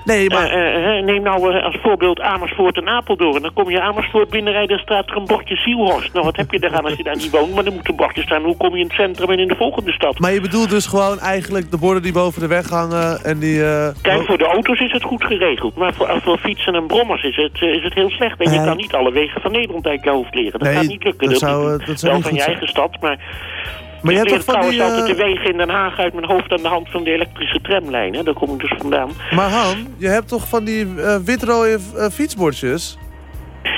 Nee, maar... Uh, uh, neem nou als voorbeeld Amersfoort en Apeldoorn. Dan kom je Amersfoort binnenrijden en staat er een bordje Zielhorst. Nou, wat heb je eraan als je daar niet woont? Maar er moet een bordje staan. Hoe kom je in het centrum en in de volgende stad? Maar je bedoelt dus gewoon eigenlijk de borden die boven de weg hangen en die... Kijk, voor de auto's is het goed geregeld. Maar voor, voor fietsen en brommers is het, is het heel slecht. En je kan niet alle wegen van Nederland uit je hoofd leren. Dat nee, gaat niet lukken. Dat, zou, dat zou wel van je eigen stad, maar... Maar ik je hebt leer trouwens die, uh... altijd de wegen in Den Haag uit mijn hoofd aan de hand van de elektrische tramlijn. Hè? Daar kom ik dus vandaan. Maar Han, je hebt toch van die uh, witrode uh, fietsbordjes?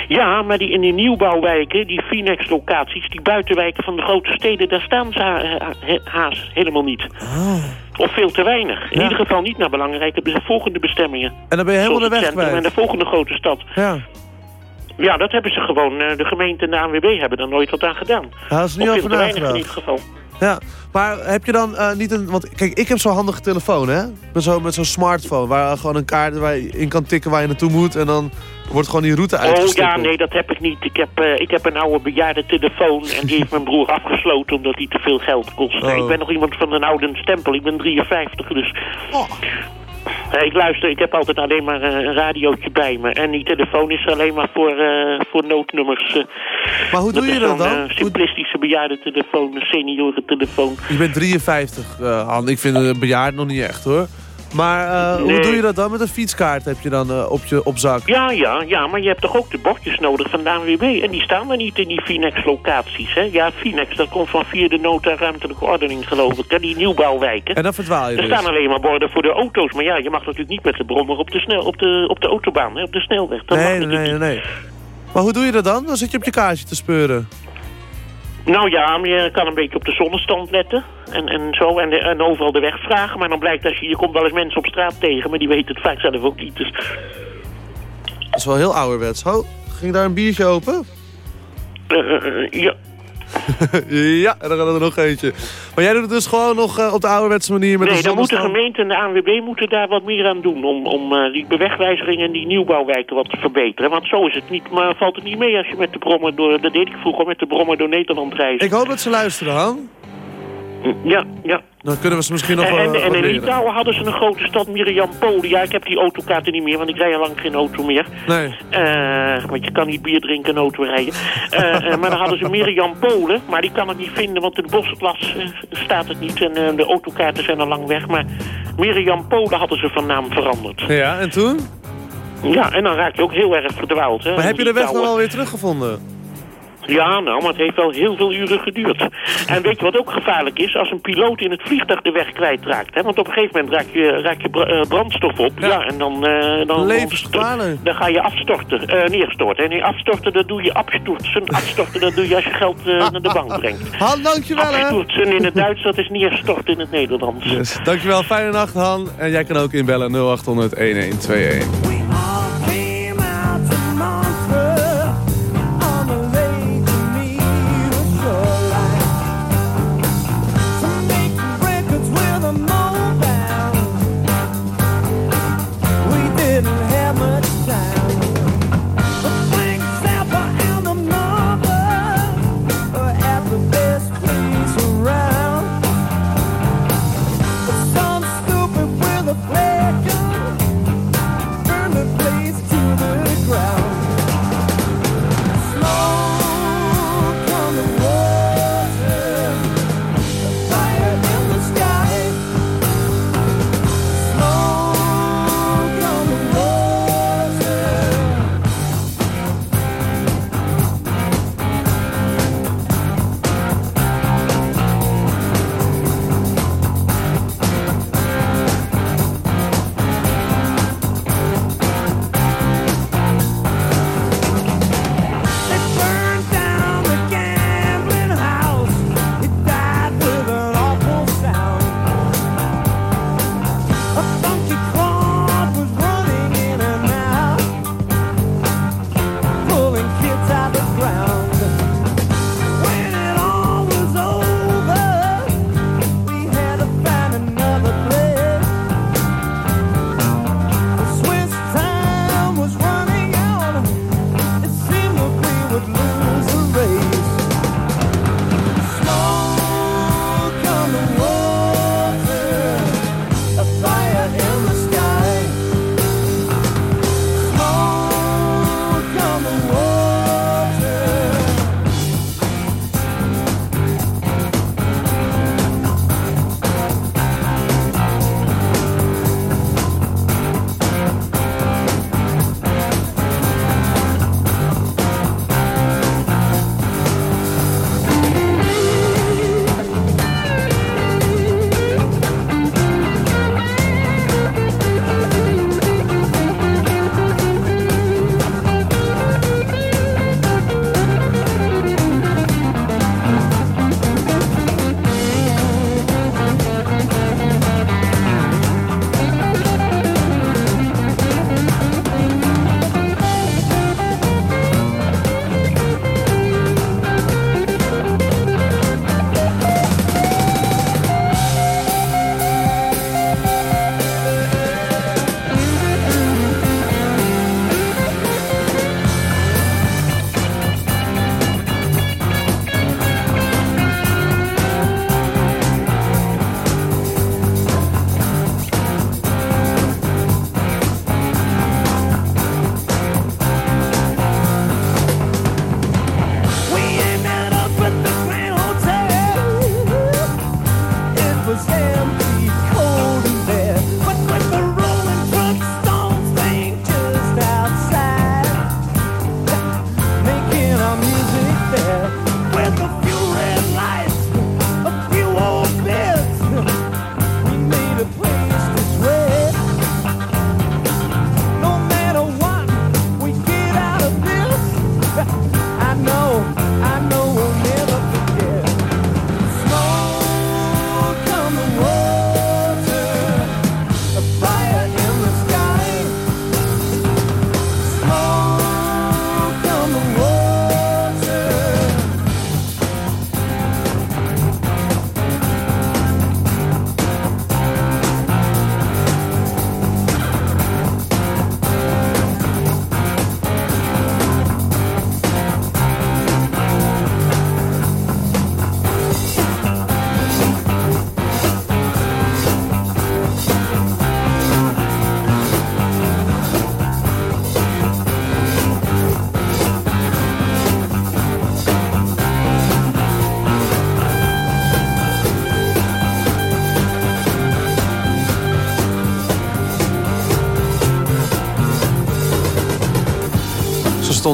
Ja, maar die in die nieuwbouwwijken, die Phoenix-locaties, die buitenwijken van de grote steden, daar staan ze ha haast helemaal niet. Oh. Of veel te weinig. In Ja. ieder geval niet naar belangrijke be volgende bestemmingen. En dan ben je helemaal de weg en de volgende grote stad. Ja. Ja, dat hebben ze gewoon. eh, de gemeente en de ANWB hebben er nooit wat aan gedaan. Is niet of over veel te weinig in ieder geval. Ja, maar heb je dan eh, niet een... Want kijk, ik heb zo'n handige telefoon, hè? Met zo'n met zo'n smartphone, waar gewoon een kaart waar je in kan tikken waar je naartoe moet. En dan wordt gewoon die route Oh uitgestippeld. ja, nee, dat heb ik niet. Ik heb, eh, ik heb een oude bejaarde telefoon en die heeft mijn broer (laughs) afgesloten omdat hij te veel geld kost. Oh. Ik ben nog iemand van een oude stempel. Ik ben 53, dus... Eh, ik luister, ik heb altijd alleen maar eh, een radiootje bij me. En die telefoon is alleen maar voor, eh, voor noodnummers. eh. Maar hoe doe je dat dan? eh, simplistische bejaardentelefoon, een seniorentelefoon. Je bent 53, eh Han. Ik vind een bejaard nog niet echt, hoor. Maar eh, hoe doe je dat dan? Met een fietskaart heb je dan eh, op je op zak? Ja, ja, ja, maar je hebt toch ook de bordjes nodig van de ANWB. En die staan er niet in die Finex-locaties, hè? Ja, Finex, dat komt van via de nota ruimtelijke ordening, geloof ik. Die nieuwbouwwijken. En dan verdwaal je Er dus. staan alleen maar borden voor de auto's. Maar ja, je mag natuurlijk niet met de brommer op de, snel, op de, op de autobaan, hè? op de snelweg. Dat mag Nee, nee, nee, nee. Maar hoe doe je dat dan? Dan zit je op je kaartje te speuren. Nou ja, maar je kan een beetje op de zonnestand letten. En, en zo. En, de- en overal de weg vragen. Maar dan blijkt als je... Je komt wel eens mensen op straat tegen. Maar die weten het vaak zelf ook niet. Dus Dat is wel heel ouderwets. Oh, ging daar een biertje open? eh, eh, eh, ja. (laughs) ja, en dan gaat er nog eentje. Maar jij doet het dus gewoon nog eh, op de ouderwetse manier met nee, de dan moet de gemeente en de ANWB moeten daar wat meer aan doen... om, om eh, die bewegwijzeringen en die nieuwbouwwijken wat te verbeteren. Want zo is het niet. Maar valt het niet mee als je met de brommer door... Dat deed ik vroeger met de brommer door Nederland reizen. Ik hoop dat ze luisteren, Han. Ja, ja. Dan kunnen we ze misschien nog En, wel en, wat en in. Litouwen hadden ze een grote stad, Miriam Polen. Ja, ik heb die autokaarten niet meer, want ik rij al lang geen auto meer. Nee. Eh, want je kan niet bier drinken en auto rijden. Eh, eh, maar dan hadden ze Miriam Polen, maar die kan het niet vinden, want in de bosatlas eh, staat het niet. En eh, de autokaarten zijn al lang weg. Maar Miriam Polen hadden ze van naam veranderd. Ja, en toen? Ja, en dan raak je ook heel erg verdwaald. Hè, Maar heb je de weg dan alweer teruggevonden? Ja, nou, maar het heeft wel heel veel uren geduurd. En weet je wat ook gevaarlijk is? Als een piloot in het vliegtuig de weg kwijtraakt. Hè? Want op een gegeven moment raak je, raak je eh, brandstof op. Ja, en dan... eh dan Levensgevaarlijk. Dan ga je afstorten. eh neerstorten. En nee, afstorten, dat doe je abstorten. Afstorten, dat doe je als je geld naar de bank brengt. (laughs) Han, dankjewel hè. Abstorten in het Duits, dat is neerstorten in het Nederlands. Yes, dankjewel, fijne nacht Han. En jij kan ook inbellen 0800 1121.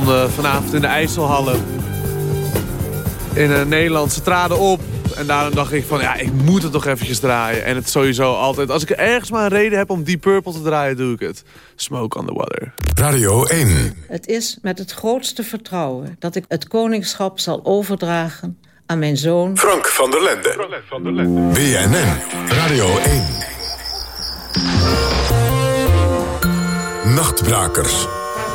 Stonden vanavond in de IJsselhallen. in uh, Nederland. Ze traden op. En daarom dacht ik van, ja, ik moet het toch eventjes draaien. En het sowieso altijd, als ik ergens maar een reden heb om Deep Purple te draaien, doe ik het. Smoke on the Water. Radio 1. Het is met het grootste vertrouwen dat ik het koningschap zal overdragen aan mijn zoon... Frank van der Lende. BNN. Radio 1. Nachtbrakers.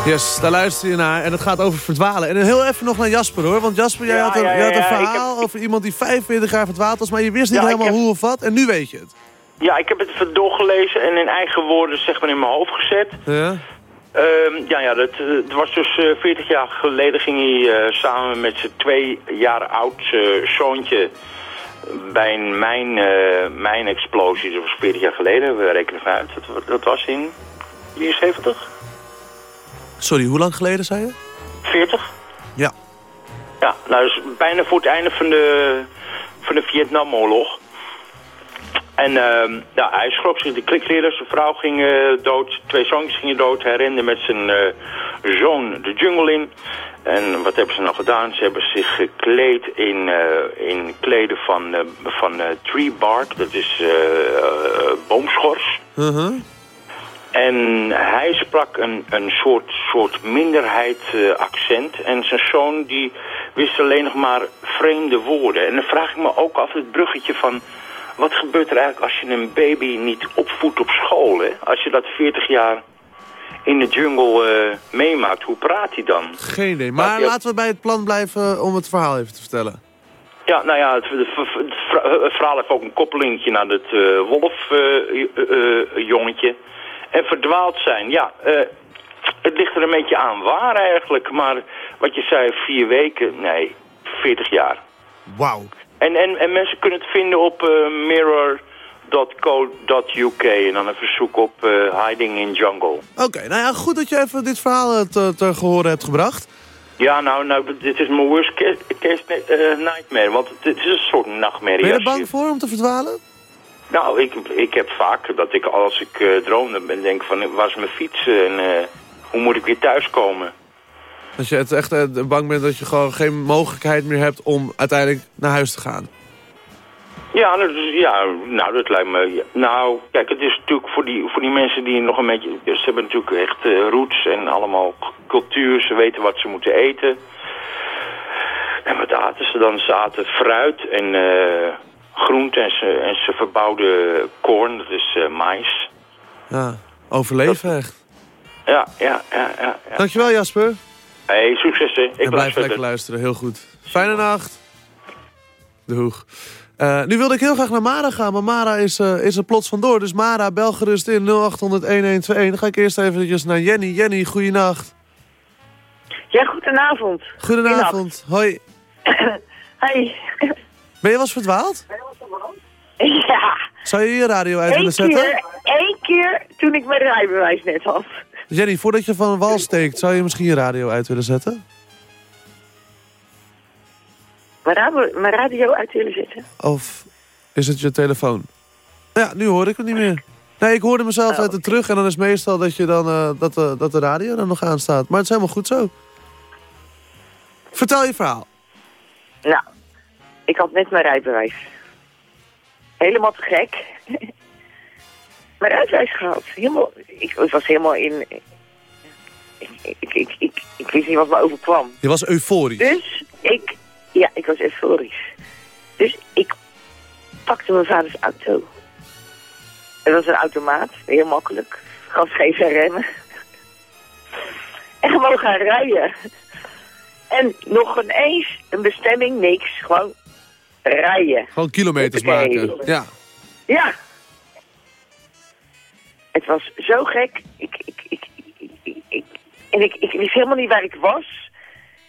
Yes, daar luister je naar en het gaat over verdwalen. En heel even nog naar Jasper hoor, want Jasper, jij Ja, had een, ja, had een verhaal over iemand die 45 jaar verdwaald was, maar je wist niet helemaal heb- hoe of wat en nu weet je het. Ja, ik heb het doorgelezen en in eigen woorden zeg maar in mijn hoofd gezet. Ja? Ehm, ja, ja, dat, eh, het was dus eh, 40 jaar geleden ging hij eh, samen met zijn twee jaar oud eh, zoontje bij een mijn, eh mijnexplosie. Dat was 40 jaar geleden, we rekenen van uit. Dat, dat was in 73? Sorry, hoe lang geleden zei je? 40? Ja. Ja, nou, dus bijna voor het einde van de, van de Vietnamoorlog. En ehm ja, hij schrok zich de klikkleren. Zijn vrouw ging eh, dood. Twee zoontjes gingen dood. Hij rende met zijn eh, zoon de jungle in. En wat hebben ze nou gedaan? Ze hebben zich gekleed in, eh, in kleden van, van tree bark. Dat is boomschors. Uh-huh. En hij sprak een, een soort, soort minderheid eh, accent. En zijn zoon die wist alleen nog maar vreemde woorden. En dan vraag ik me ook af het bruggetje van... Wat gebeurt er eigenlijk als je een baby niet opvoedt op school? Hè? Als je dat 40 jaar in de jungle eh, meemaakt, hoe praat hij dan? Geen idee, maar laten we bij het plan blijven om het verhaal even te vertellen. Ja, nou ja, het, het- het verha- het verhaal heeft ook een koppelingetje naar het eh wolfjongetje. En verdwaald zijn, ja, eh, het ligt er een beetje aan waar eigenlijk. Maar wat je zei, vier weken, nee, 40 jaar. Wauw. En, en, en mensen kunnen het vinden op eh, mirror.co.uk en dan een verzoek op eh, Hiding in Jungle. Oké, nou ja, goed dat je even dit verhaal te, te gehoren hebt gebracht. Ja, nou, nou dit is mijn worst case, case nightmare, want het is een soort nachtmerrie. Ben je er bang voor om te verdwalen? Nou, ik, ik heb vaak dat ik als ik eh droom, dan denk van waar is mijn fiets en eh, hoe moet ik weer thuiskomen? Dat je het echt eh, bang bent dat je gewoon geen mogelijkheid meer hebt om uiteindelijk naar huis te gaan. Ja, is- ja, nou dat lijkt me... ja. Nou, kijk, het is natuurlijk voor die, voor die mensen die nog een beetje... Dus ze hebben natuurlijk echt eh, roots en allemaal cultuur. Ze weten wat ze moeten eten. En wat aten ze dan? Ze aten fruit en eh groente en ze, en ze verbouwden koorn, dat is eh, mais. Ja, overleven echt. Ja, ja, ja, ja. ja. Dankjewel Jasper. Hey, succes hè. Ik en blijf lekker luisteren, heel goed. Fijne nacht. Doeg. Eh, nu wilde ik heel graag naar Mara gaan, maar Mara is, eh, is er plots vandoor. Dus Mara, bel gerust in 0800-1121. Dan ga ik eerst eventjes naar Jenny. Jenny, goeienacht. Ja, goedenavond. Goedenavond. Hoi. (coughs) Hey. Ben je wel eens verdwaald? Ja, Zou je je radio uit willen zetten? één keer toen ik mijn rijbewijs net had. Jenny, voordat je van een wal steekt, zou je misschien je radio uit willen zetten? Mijn radio, mijn radio uit willen zetten. Of is het je telefoon? Ja, nu hoor ik het niet meer. Nee, ik hoorde mezelf uit de terug en dan is meestal dat, je dan, eh, dat, de, dat de radio dan nog aanstaat. Maar het is helemaal goed zo. Vertel je verhaal. Nou, ik had net mijn rijbewijs. Helemaal te gek. (laughs) mijn rijbewijs gehad. Helemaal, ik, ik was helemaal in... Ik, ik, ik, ik, ik wist niet wat me overkwam. Je was euforisch. Dus ik, ja, ik was euforisch. Dus ik pakte mijn vaders auto. Het was een automaat, heel makkelijk. Gas geven en remmen. En gewoon gaan rijden. En nog ineens een bestemming, niks. Gewoon rijden. Gewoon kilometers maken. Ja. Ja. Het was zo gek. Ik, ik, ik, ik, en ik, ik wist helemaal niet waar ik was.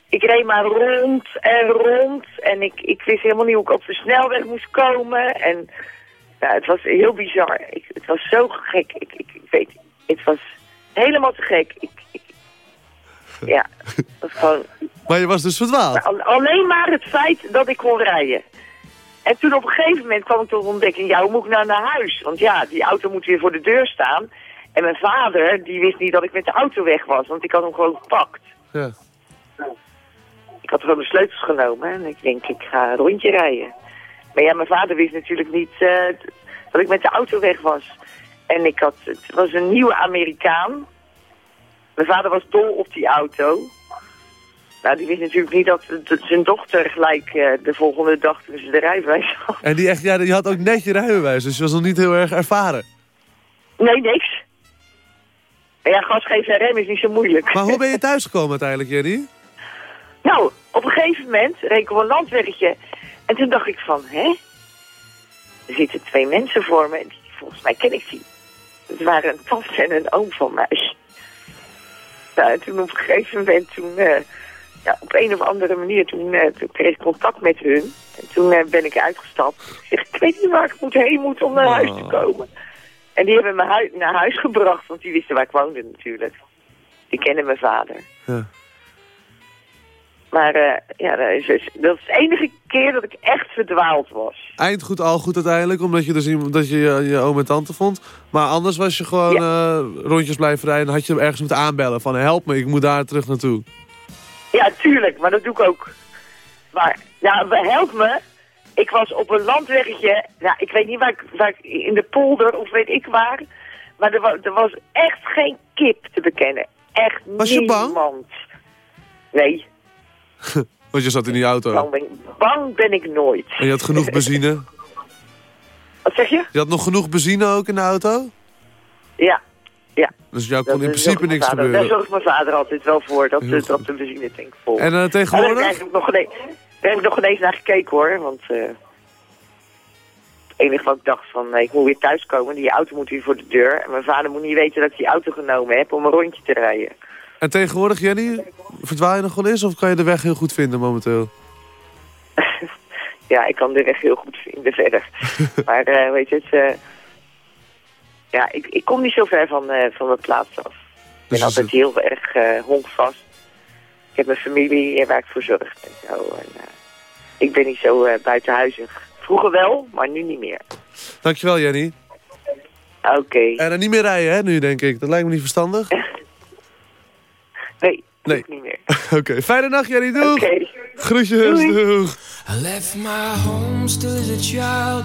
Ik reed maar rond en rond. En ik, ik wist helemaal niet hoe ik op de snelweg moest komen. En ja, het was heel bizar. Ik, het was zo gek. Ik, ik, ik weet, het was helemaal te gek. Ik, ik, ja, (laughs) het was gewoon... Maar je was dus verdwaald. Al- Alleen maar het feit dat ik kon rijden. En toen op een gegeven moment kwam ik tot ontdekking, ja, hoe moet ik nou naar huis? Want ja, die auto moet weer voor de deur staan. En mijn vader, die wist niet dat ik met de auto weg was, want ik had hem gewoon gepakt. Ja. Ik had gewoon de sleutels genomen en ik denk, ik ga een rondje rijden. Maar ja, mijn vader wist natuurlijk niet uh, dat ik met de auto weg was. En ik had, het was een nieuwe Amerikaan. Mijn vader was dol op die auto. Nou, die wist natuurlijk niet dat, dat zijn dochter gelijk uh, de volgende dag ze de rijbewijs had. En die, echt, ja, die had ook net je rijbewijs, dus je was nog niet heel erg ervaren. Nee, niks. Ja, gas geven en remmen is niet zo moeilijk. Maar hoe ben je (laughs) thuisgekomen uiteindelijk, Jerry? Nou, op een gegeven moment reed ik op een landweggetje. En toen dacht ik van, hè? Er zitten twee mensen voor me. Die, volgens mij ken ik die. Het waren een tante en een oom van mij. Nou, en toen op een gegeven moment, toen, uh, ja, op een of andere manier, toen, uh, toen kreeg ik contact met hun. En toen uh, ben ik uitgestapt. Ik zeg, ik weet niet waar ik moet heen moet om naar huis te komen. En die hebben me hui naar huis gebracht, want die wisten waar ik woonde natuurlijk. Die kennen mijn vader. Ja. Maar uh, ja, dat is, dus, dat is de enige keer dat ik echt verdwaald was. Eind goed, al goed uiteindelijk, omdat je dus dat je, je, je oom en tante vond. Maar anders was je gewoon ja. uh, rondjes blijven rijden en had je hem ergens moeten aanbellen. Van help me, ik moet daar terug naartoe. Ja, tuurlijk, maar dat doe ik ook. Maar ja, help me. Ik was op een landweggetje, ja, ik weet niet waar ik, waar ik, in de polder of weet ik waar. Maar er was, er was echt geen kip te bekennen. Echt was niemand. je bang? Nee. (laughs) Want je zat in die auto. Bang ben, bang ben ik nooit. En je had genoeg (laughs) benzine? Wat zeg je? Je had nog genoeg benzine ook in de auto? Ja. Ja. Dus jou kon in principe niks gebeuren? Daar zorgt mijn vader altijd wel voor, dat, de, dat de benzine tank vol En uh, tegenwoordig? daar heb ik nog ineens, daar heb ik nog ineens naar gekeken hoor, want... Uh, het enige wat ik dacht van, nee, ik moet weer thuiskomen, die auto moet weer voor de deur. En mijn vader moet niet weten dat ik die auto genomen heb om een rondje te rijden. En tegenwoordig, Jenny, verdwaal je nog wel eens of kan je de weg heel goed vinden momenteel? (laughs) ja, ik kan de weg heel goed vinden verder. (laughs) maar uh, weet je, het, uh, ja, ik, ik kom niet zo ver van, uh, van mijn plaats af. Ik ben dus altijd heel erg honkvast. Ik heb mijn familie waar ik voor zorg en zo. En, ik ben niet zo buitenhuizig. Vroeger wel, maar nu niet meer. Dankjewel, Jenny. Oké. Okay. En dan niet meer rijden, hè, nu denk ik. Dat lijkt me niet verstandig. (laughs) Nee, nee. niet meer. (laughs) Oké, okay. fijne nacht Jenny, doeg! Oké. Okay. Groetjes, doeg! I left my home still as a child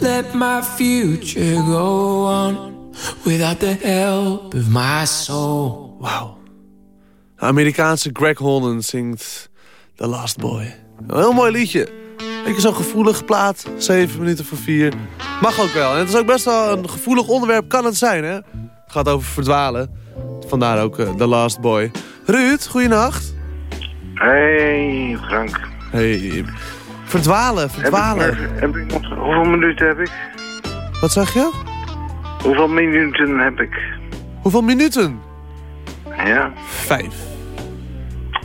let my future go on without the help of my soul. Wauw. De Amerikaanse Greg Holden zingt The Last Boy. Een heel mooi liedje. Beetje zo'n gevoelig plaat. 7 minuten voor 4. Mag ook wel. En het is ook best wel een gevoelig onderwerp. Kan het zijn, hè? Het gaat over verdwalen. Vandaar ook uh, The Last Boy. Ruud, goeienacht. Hey, Frank. Hey. Verdwalen, verdwalen. Heb ik, heb ik nog, hoeveel minuten heb ik? Wat zeg je? Hoeveel minuten heb ik? Hoeveel minuten? Ja? Vijf.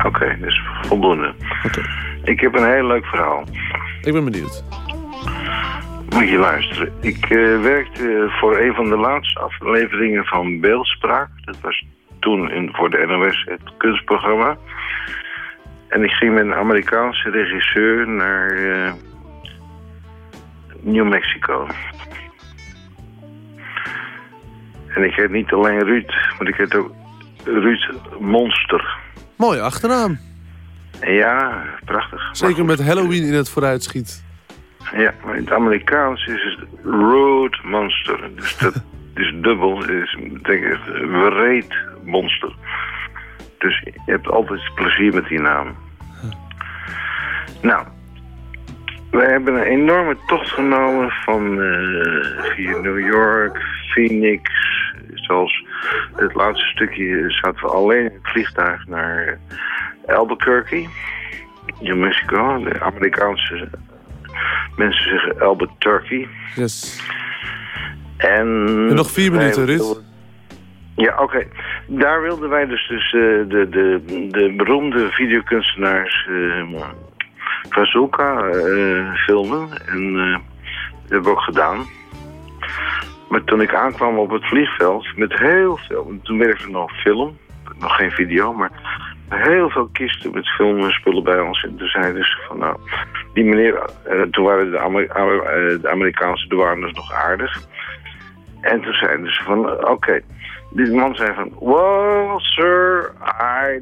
Oké, dus voldoende. Oké. Ik heb een heel leuk verhaal. Ik ben benieuwd. Moet je luisteren. Ik uh, werkte voor een van de laatste afleveringen van Beeldspraak. Dat was toen in, voor de NOS het kunstprogramma. En ik ging met een Amerikaanse regisseur naar uh, New Mexico. En ik heet niet alleen Ruud, maar ik heet ook Ruud Monster. Mooie achternaam. Ja, prachtig. Zeker met Halloween in het vooruitschiet. Ja, maar in het Amerikaans is het Road Monster. Dus dat (laughs) is dubbel. is betekent wreed monster. Dus je hebt altijd plezier met die naam. Nou, wij hebben een enorme tocht genomen van uh, via New York, Phoenix. Zoals het laatste stukje zaten we alleen in het vliegtuig naar Albuquerque, New Mexico. De Amerikaanse mensen zeggen Albuquerque. Yes. En, en nog vier minuten, Ruud. Ja, oké. Okay. Daar wilden wij dus, dus uh, de, de, de beroemde videokunstenaars uh, Kazuka uh, filmen. En dat hebben we ook gedaan. Maar toen ik aankwam op het vliegveld met heel veel... Toen werkte nog film, nog geen video, maar heel veel kisten met filmspullen bij ons. En toen zeiden ze van nou, die meneer, uh, toen waren de, Amer de, Amerikaanse douanes nog aardig. En toen zeiden ze van oké, okay. die man zei van, well sir, I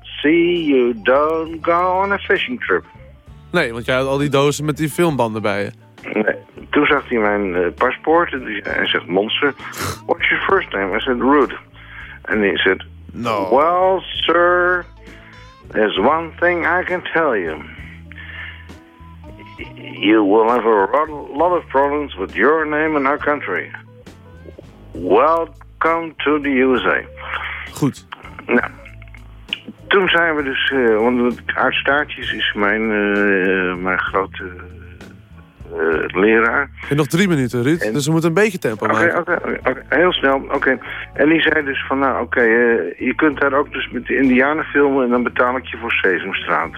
see you don't go on a fishing trip. Nee, want jij had al die dozen met die filmbanden bij je. Nee, toen zag hij mijn uh, paspoort en hij zegt, monster, what's your first name? I said, Ruud. En hij zegt, No. Well, sir, there's one thing I can tell you. You will have a lot of problems with your name in our country. Welcome to the USA. Goed. Nou, toen zijn we dus, uh, want Aardstaartjes is mijn, uh, mijn grote uh, leraar. En nog drie minuten, Ruud. En... Dus we moeten een beetje tempo okay, maken. Oké, okay, okay, heel snel. Oké. En die zei dus van, nou oké, je kunt daar ook dus met de indianen filmen... en dan betaal ik je voor Sesamstraat.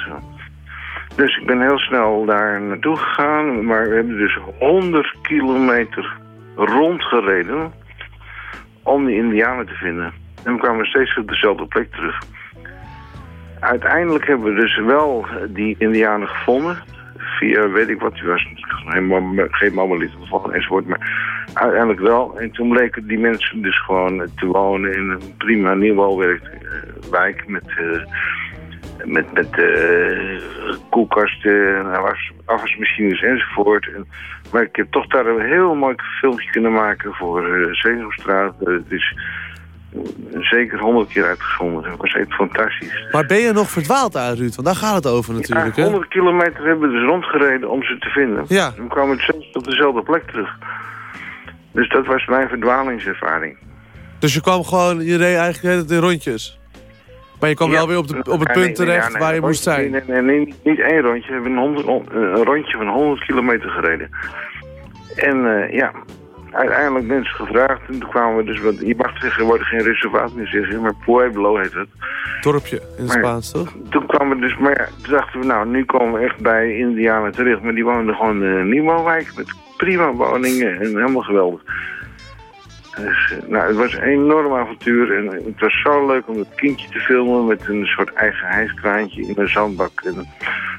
Dus ik ben heel snel daar naartoe gegaan. Maar we hebben dus 100 kilometer rondgereden... om die indianen te vinden. En we kwamen steeds op dezelfde plek terug. Uiteindelijk hebben we dus wel die indianen gevonden via weet ik wat, u was geen mammelit gevallen enzovoort, maar uiteindelijk wel. En toen bleken die mensen dus gewoon te wonen in een prima nieuwbouwwijk met, uh, met, met uh, koelkasten, afwasmachines enzovoort. En, maar ik heb toch daar een heel mooi filmpje kunnen maken voor uh, Sesamstraat. het is zeker honderd keer uitgezonden. Dat was echt fantastisch. Maar ben je nog verdwaald uit, Ruud? Want daar gaat het over natuurlijk. Ja, 100 kilometer hebben we dus rondgereden om ze te vinden. Ja. En we kwamen steeds op dezelfde plek terug. Dus dat was mijn verdwalingservaring. Dus je kwam gewoon, je reed eigenlijk in rondjes? Maar je kwam ja, wel weer op, de, op het punt terecht ja, nee, waar je moest zijn? Nee, nee, nee, niet, niet één rondje. We hebben een, honderd, een rondje van 100 kilometer gereden. En uh, ja, uiteindelijk mensen gevraagd. En toen kwamen we dus, wat, je mag tegenwoordig geen reservaat meer zeggen, maar Pueblo heet het. Dorpje in het Spaans, toch? Toen kwamen we dus, maar ja, toen dachten we, nou, nu komen we echt bij Indianen terecht. Maar die woonden gewoon in een nieuwbouwwijk met prima woningen en helemaal geweldig. Dus, nou, het was een enorm avontuur en het was zo leuk om het kindje te filmen met een soort eigen hijskraantje in een zandbak. En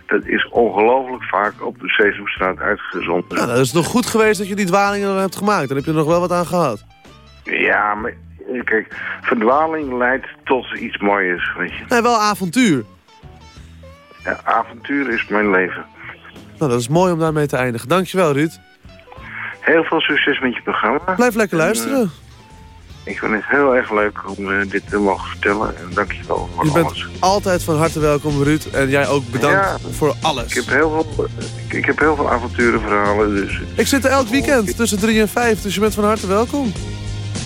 dat is ongelooflijk vaak op de Sesamstraat uitgezonden. Ja, dat is nog goed geweest dat je die dwalingen hebt gemaakt. Dan heb je er nog wel wat aan gehad. Ja, maar kijk, verdwaling leidt tot iets moois, weet je. Nee, wel avontuur. Ja, avontuur is mijn leven. Nou, dat is mooi om daarmee te eindigen. Dankjewel, Ruud. Heel veel succes met je programma. Blijf lekker luisteren. En, uh, ik vind het heel erg leuk om uh, dit te mogen vertellen. En dankjewel voor je alles. Je bent altijd van harte welkom, Ruud. En jij ook bedankt ja, voor alles. Ik heb heel veel, ik, ik, heb heel veel avonturenverhalen. Dus ik zit er elk weekend tussen drie en vijf. Dus je bent van harte welkom.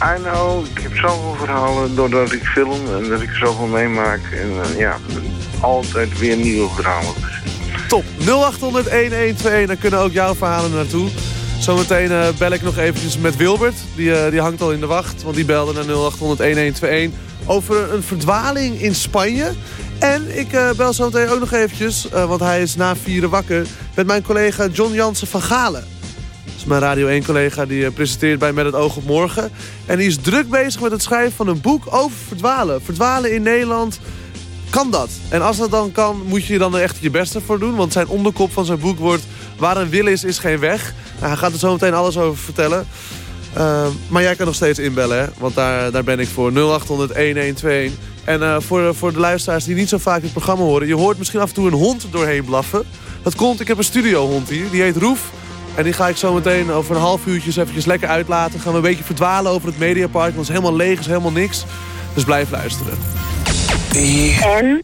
I know. Ik heb zoveel verhalen doordat ik film en dat ik zoveel meemaak. En uh, ja, altijd weer nieuwe verhalen. Top. 0800-1121, daar kunnen ook jouw verhalen naartoe. Zometeen uh, bel ik nog eventjes met Wilbert. Die, uh, die hangt al in de wacht, want die belde naar 0800-1121 over een verdwaling in Spanje. En ik uh, bel zometeen ook nog eventjes, want hij is na vieren wakker... met mijn collega John Jansen van Galen. Dat is mijn Radio 1-collega, die presenteert bij Met het Oog op Morgen. En die is druk bezig met het schrijven van een boek over verdwalen. Verdwalen in Nederland kan dat. En als dat dan kan, moet je dan er echt je beste voor doen. Want zijn onderkop van zijn boek wordt... Waar een wil is, is geen weg. Nou, hij gaat er zo meteen alles over vertellen. Uh, maar jij kan nog steeds inbellen, hè? Want daar, daar ben ik voor. 0800-1121. En uh, voor, voor de luisteraars die niet zo vaak het programma horen... je hoort misschien af en toe een hond doorheen blaffen. Dat komt, ik heb een studiohond hier. Die heet Roef. En die ga ik zo meteen over een half uurtje eventjes lekker uitlaten. Gaan we een beetje verdwalen over het Mediapark. Want het is helemaal leeg, is helemaal niks. Dus blijf luisteren. E N